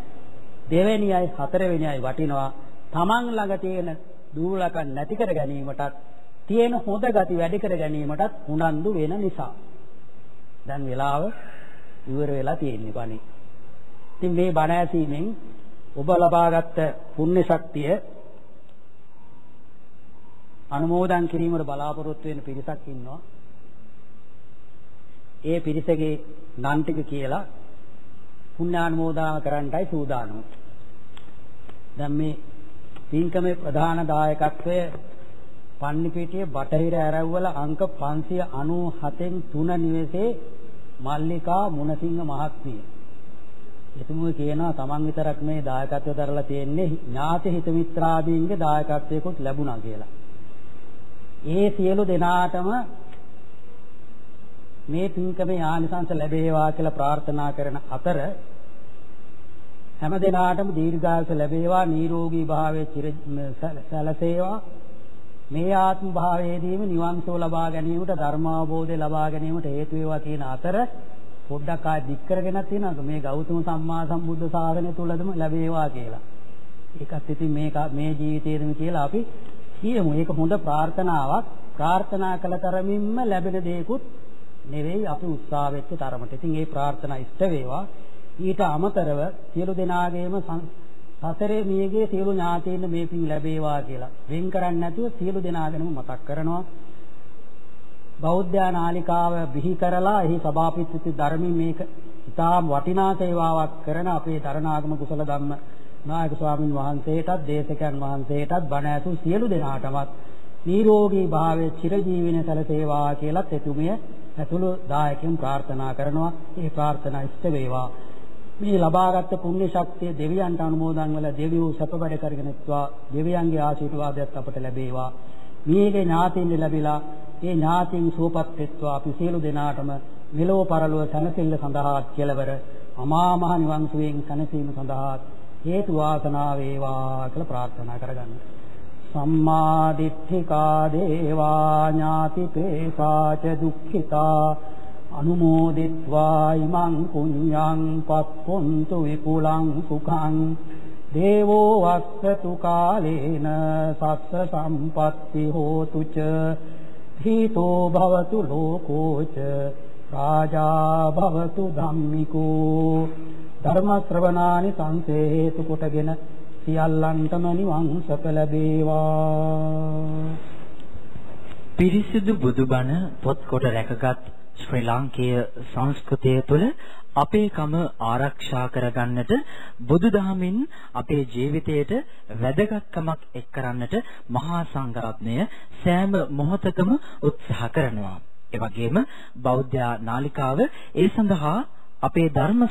දෙවෙනියයි හතරවෙනියයි වටිනවා. Taman ළඟ තියෙන දුර්ලකම් නැති කර ගැනීමටත් තියෙන හොඳ ගති වැඩි කර ගැනීමටත් උනන්දු වෙන නිසා. දැන් වෙලාව ඉවර වෙලා තියෙන්නේ බණේ. ඉතින් මේ බණ ඇසීමෙන් ඔබ ලබාගත් පුණ්‍ය ශක්තිය අනුමෝදන් කිරීමට බලාපොරොත්තු වෙන පිරිසක් ඉන්නවා. ඒ පිරිසගේ නම් ටික කියලා පුණ්‍යානුමෝදනා කරන්නයි සූදානම්. දැන් මේ පින්කමේ ප්‍රධාන දායකත්වය පන්නිපිටියේ බටහිර ඇරවුවල අංක 597න් 3 නිවසේ මල්ලිකා මුණසිංහ මහත්මිය. එතුමුව කියනවා Taman විතරක් මේ දායකත්වය දරලා තියෙන්නේ ඥාති හිත මිත්‍රාදීන්ගේ දායකත්වයකොත් ලැබුණා කියලා. ඒ සියලු දෙනාටම මේ පින්කමේ ආනිසංස ලැබේවා කියලා ප්‍රාර්ථනා කරන අතර හැම දිනාටම දීර්ඝායුෂ ලැබේවා නිරෝගී භාවයේ චිර සැලසේවා මේ ආත්ම භාවයේදීම නිවන් සුව ලබා ගැනීමට ධර්මාවබෝධය ලබා ගැනීමට හේතු වේවා කියන අතර පොඩ්ඩක් ආයෙ දික් කරගෙන තියෙනවා මේ ගෞතම සම්මා සම්බුද්ධ ශාසනය තුලදම ලැබේවා කියලා. ඒකත් ඉතින් මේක මේ ජීවිතයේදම කියලා අපි කියමු. ඒක හොඳ ප්‍රාර්ථනාවක්. ප්‍රාර්ථනා කළ තරමින්ම ලැබෙන දේකුත් නෙවෙයි අපි උත්සාහ වෙච්ච තරමට. ඉතින් මේ ප්‍රාර්ථනා ඉෂ්ට වේවා. ඊට අමතරව සියලු දෙනාගේම සතරේ මියගේ සියලු ඥාතීන් මේ පින් ලැබේවා කියලා වෙන් කරන්නේ නැතුව සියලු දෙනාගෙනම මතක් කරනවා. බෞද්ධ නාලිකාව බිහි කරලා එහි සභාපතිත්ව ධර්මී මේක ඉතාම වටිනා සේවාවක් කරන අපේ තරණාගම කුසල ධම්ම නායක ස්වාමින් වහන්සේටත් දේශකයන් වහන්සේටත් බණ ඇසු සියලු දෙනාටමත් නිරෝගී භාවයේ චිරජීවනයේ සැලසේවා කියලත් එතුමිය ඇතුළු දායකයන් ප්‍රාර්ථනා කරනවා. ඒ ප්‍රාර්ථනා ඉෂ්ට වේවා. මේ ලබාගත් පුණ්‍ය ශක්තිය දෙවියන්ට අනුමෝදන් වල දෙවියෝ සැප වැඩ කරගෙනත්වා දෙවියන්ගේ ආශිර්වාදයක් අපට ලැබේවා. මේගේ ඥාතින් ලැබිලා ඒ ඥාතින් සුවපත් වෙත්වා අපි සියලු දෙනාටම මෙලෝ පරලෝ සැනසෙල්ල සඳහා කෙලවර අමා මහ නිවන් සුවයෙන් සැනසීම සඳහා හේතු වාසනා වේවා කියලා ප්‍රාර්ථනා කරගන්න. සම්මා දිට්ඨිකා දේවා ඥාතිපේසාච දුක්ඛිතා අනුමෝදිත්වා ඉමං පුඤ්ඤං පක්ඛොන්තු විපුලං සුඛං දේවෝ වස්සතු කාලේන සස්ස සම්පත්ති හෝතු ච ධීතෝ භවතු ලෝකෝ ච රාජා භවතු ධම්මිකෝ ධර්ම ශ්‍රවණානි සංසේ හේතු කොටගෙන සියල්ලන්ටම නිවන් සප ලැබේවා පිරිසිදු බුදුබණ පොත් කොට රැකගත් ශ්‍රී ලාංකේය සංස්කෘතිය තුළ අපේකම ආරක්ෂා කරගන්නට බුදුදහමින් අපේ ජීවිතයට වැදගත්කමක් එක් කරන්නට මහා සංඝරත්නය සෑම මොහොතකම උත්සාහ කරනවා. ඒ වගේම බෞද්ධ නාලිකාව ඒ සඳහා අපේ ධර්ම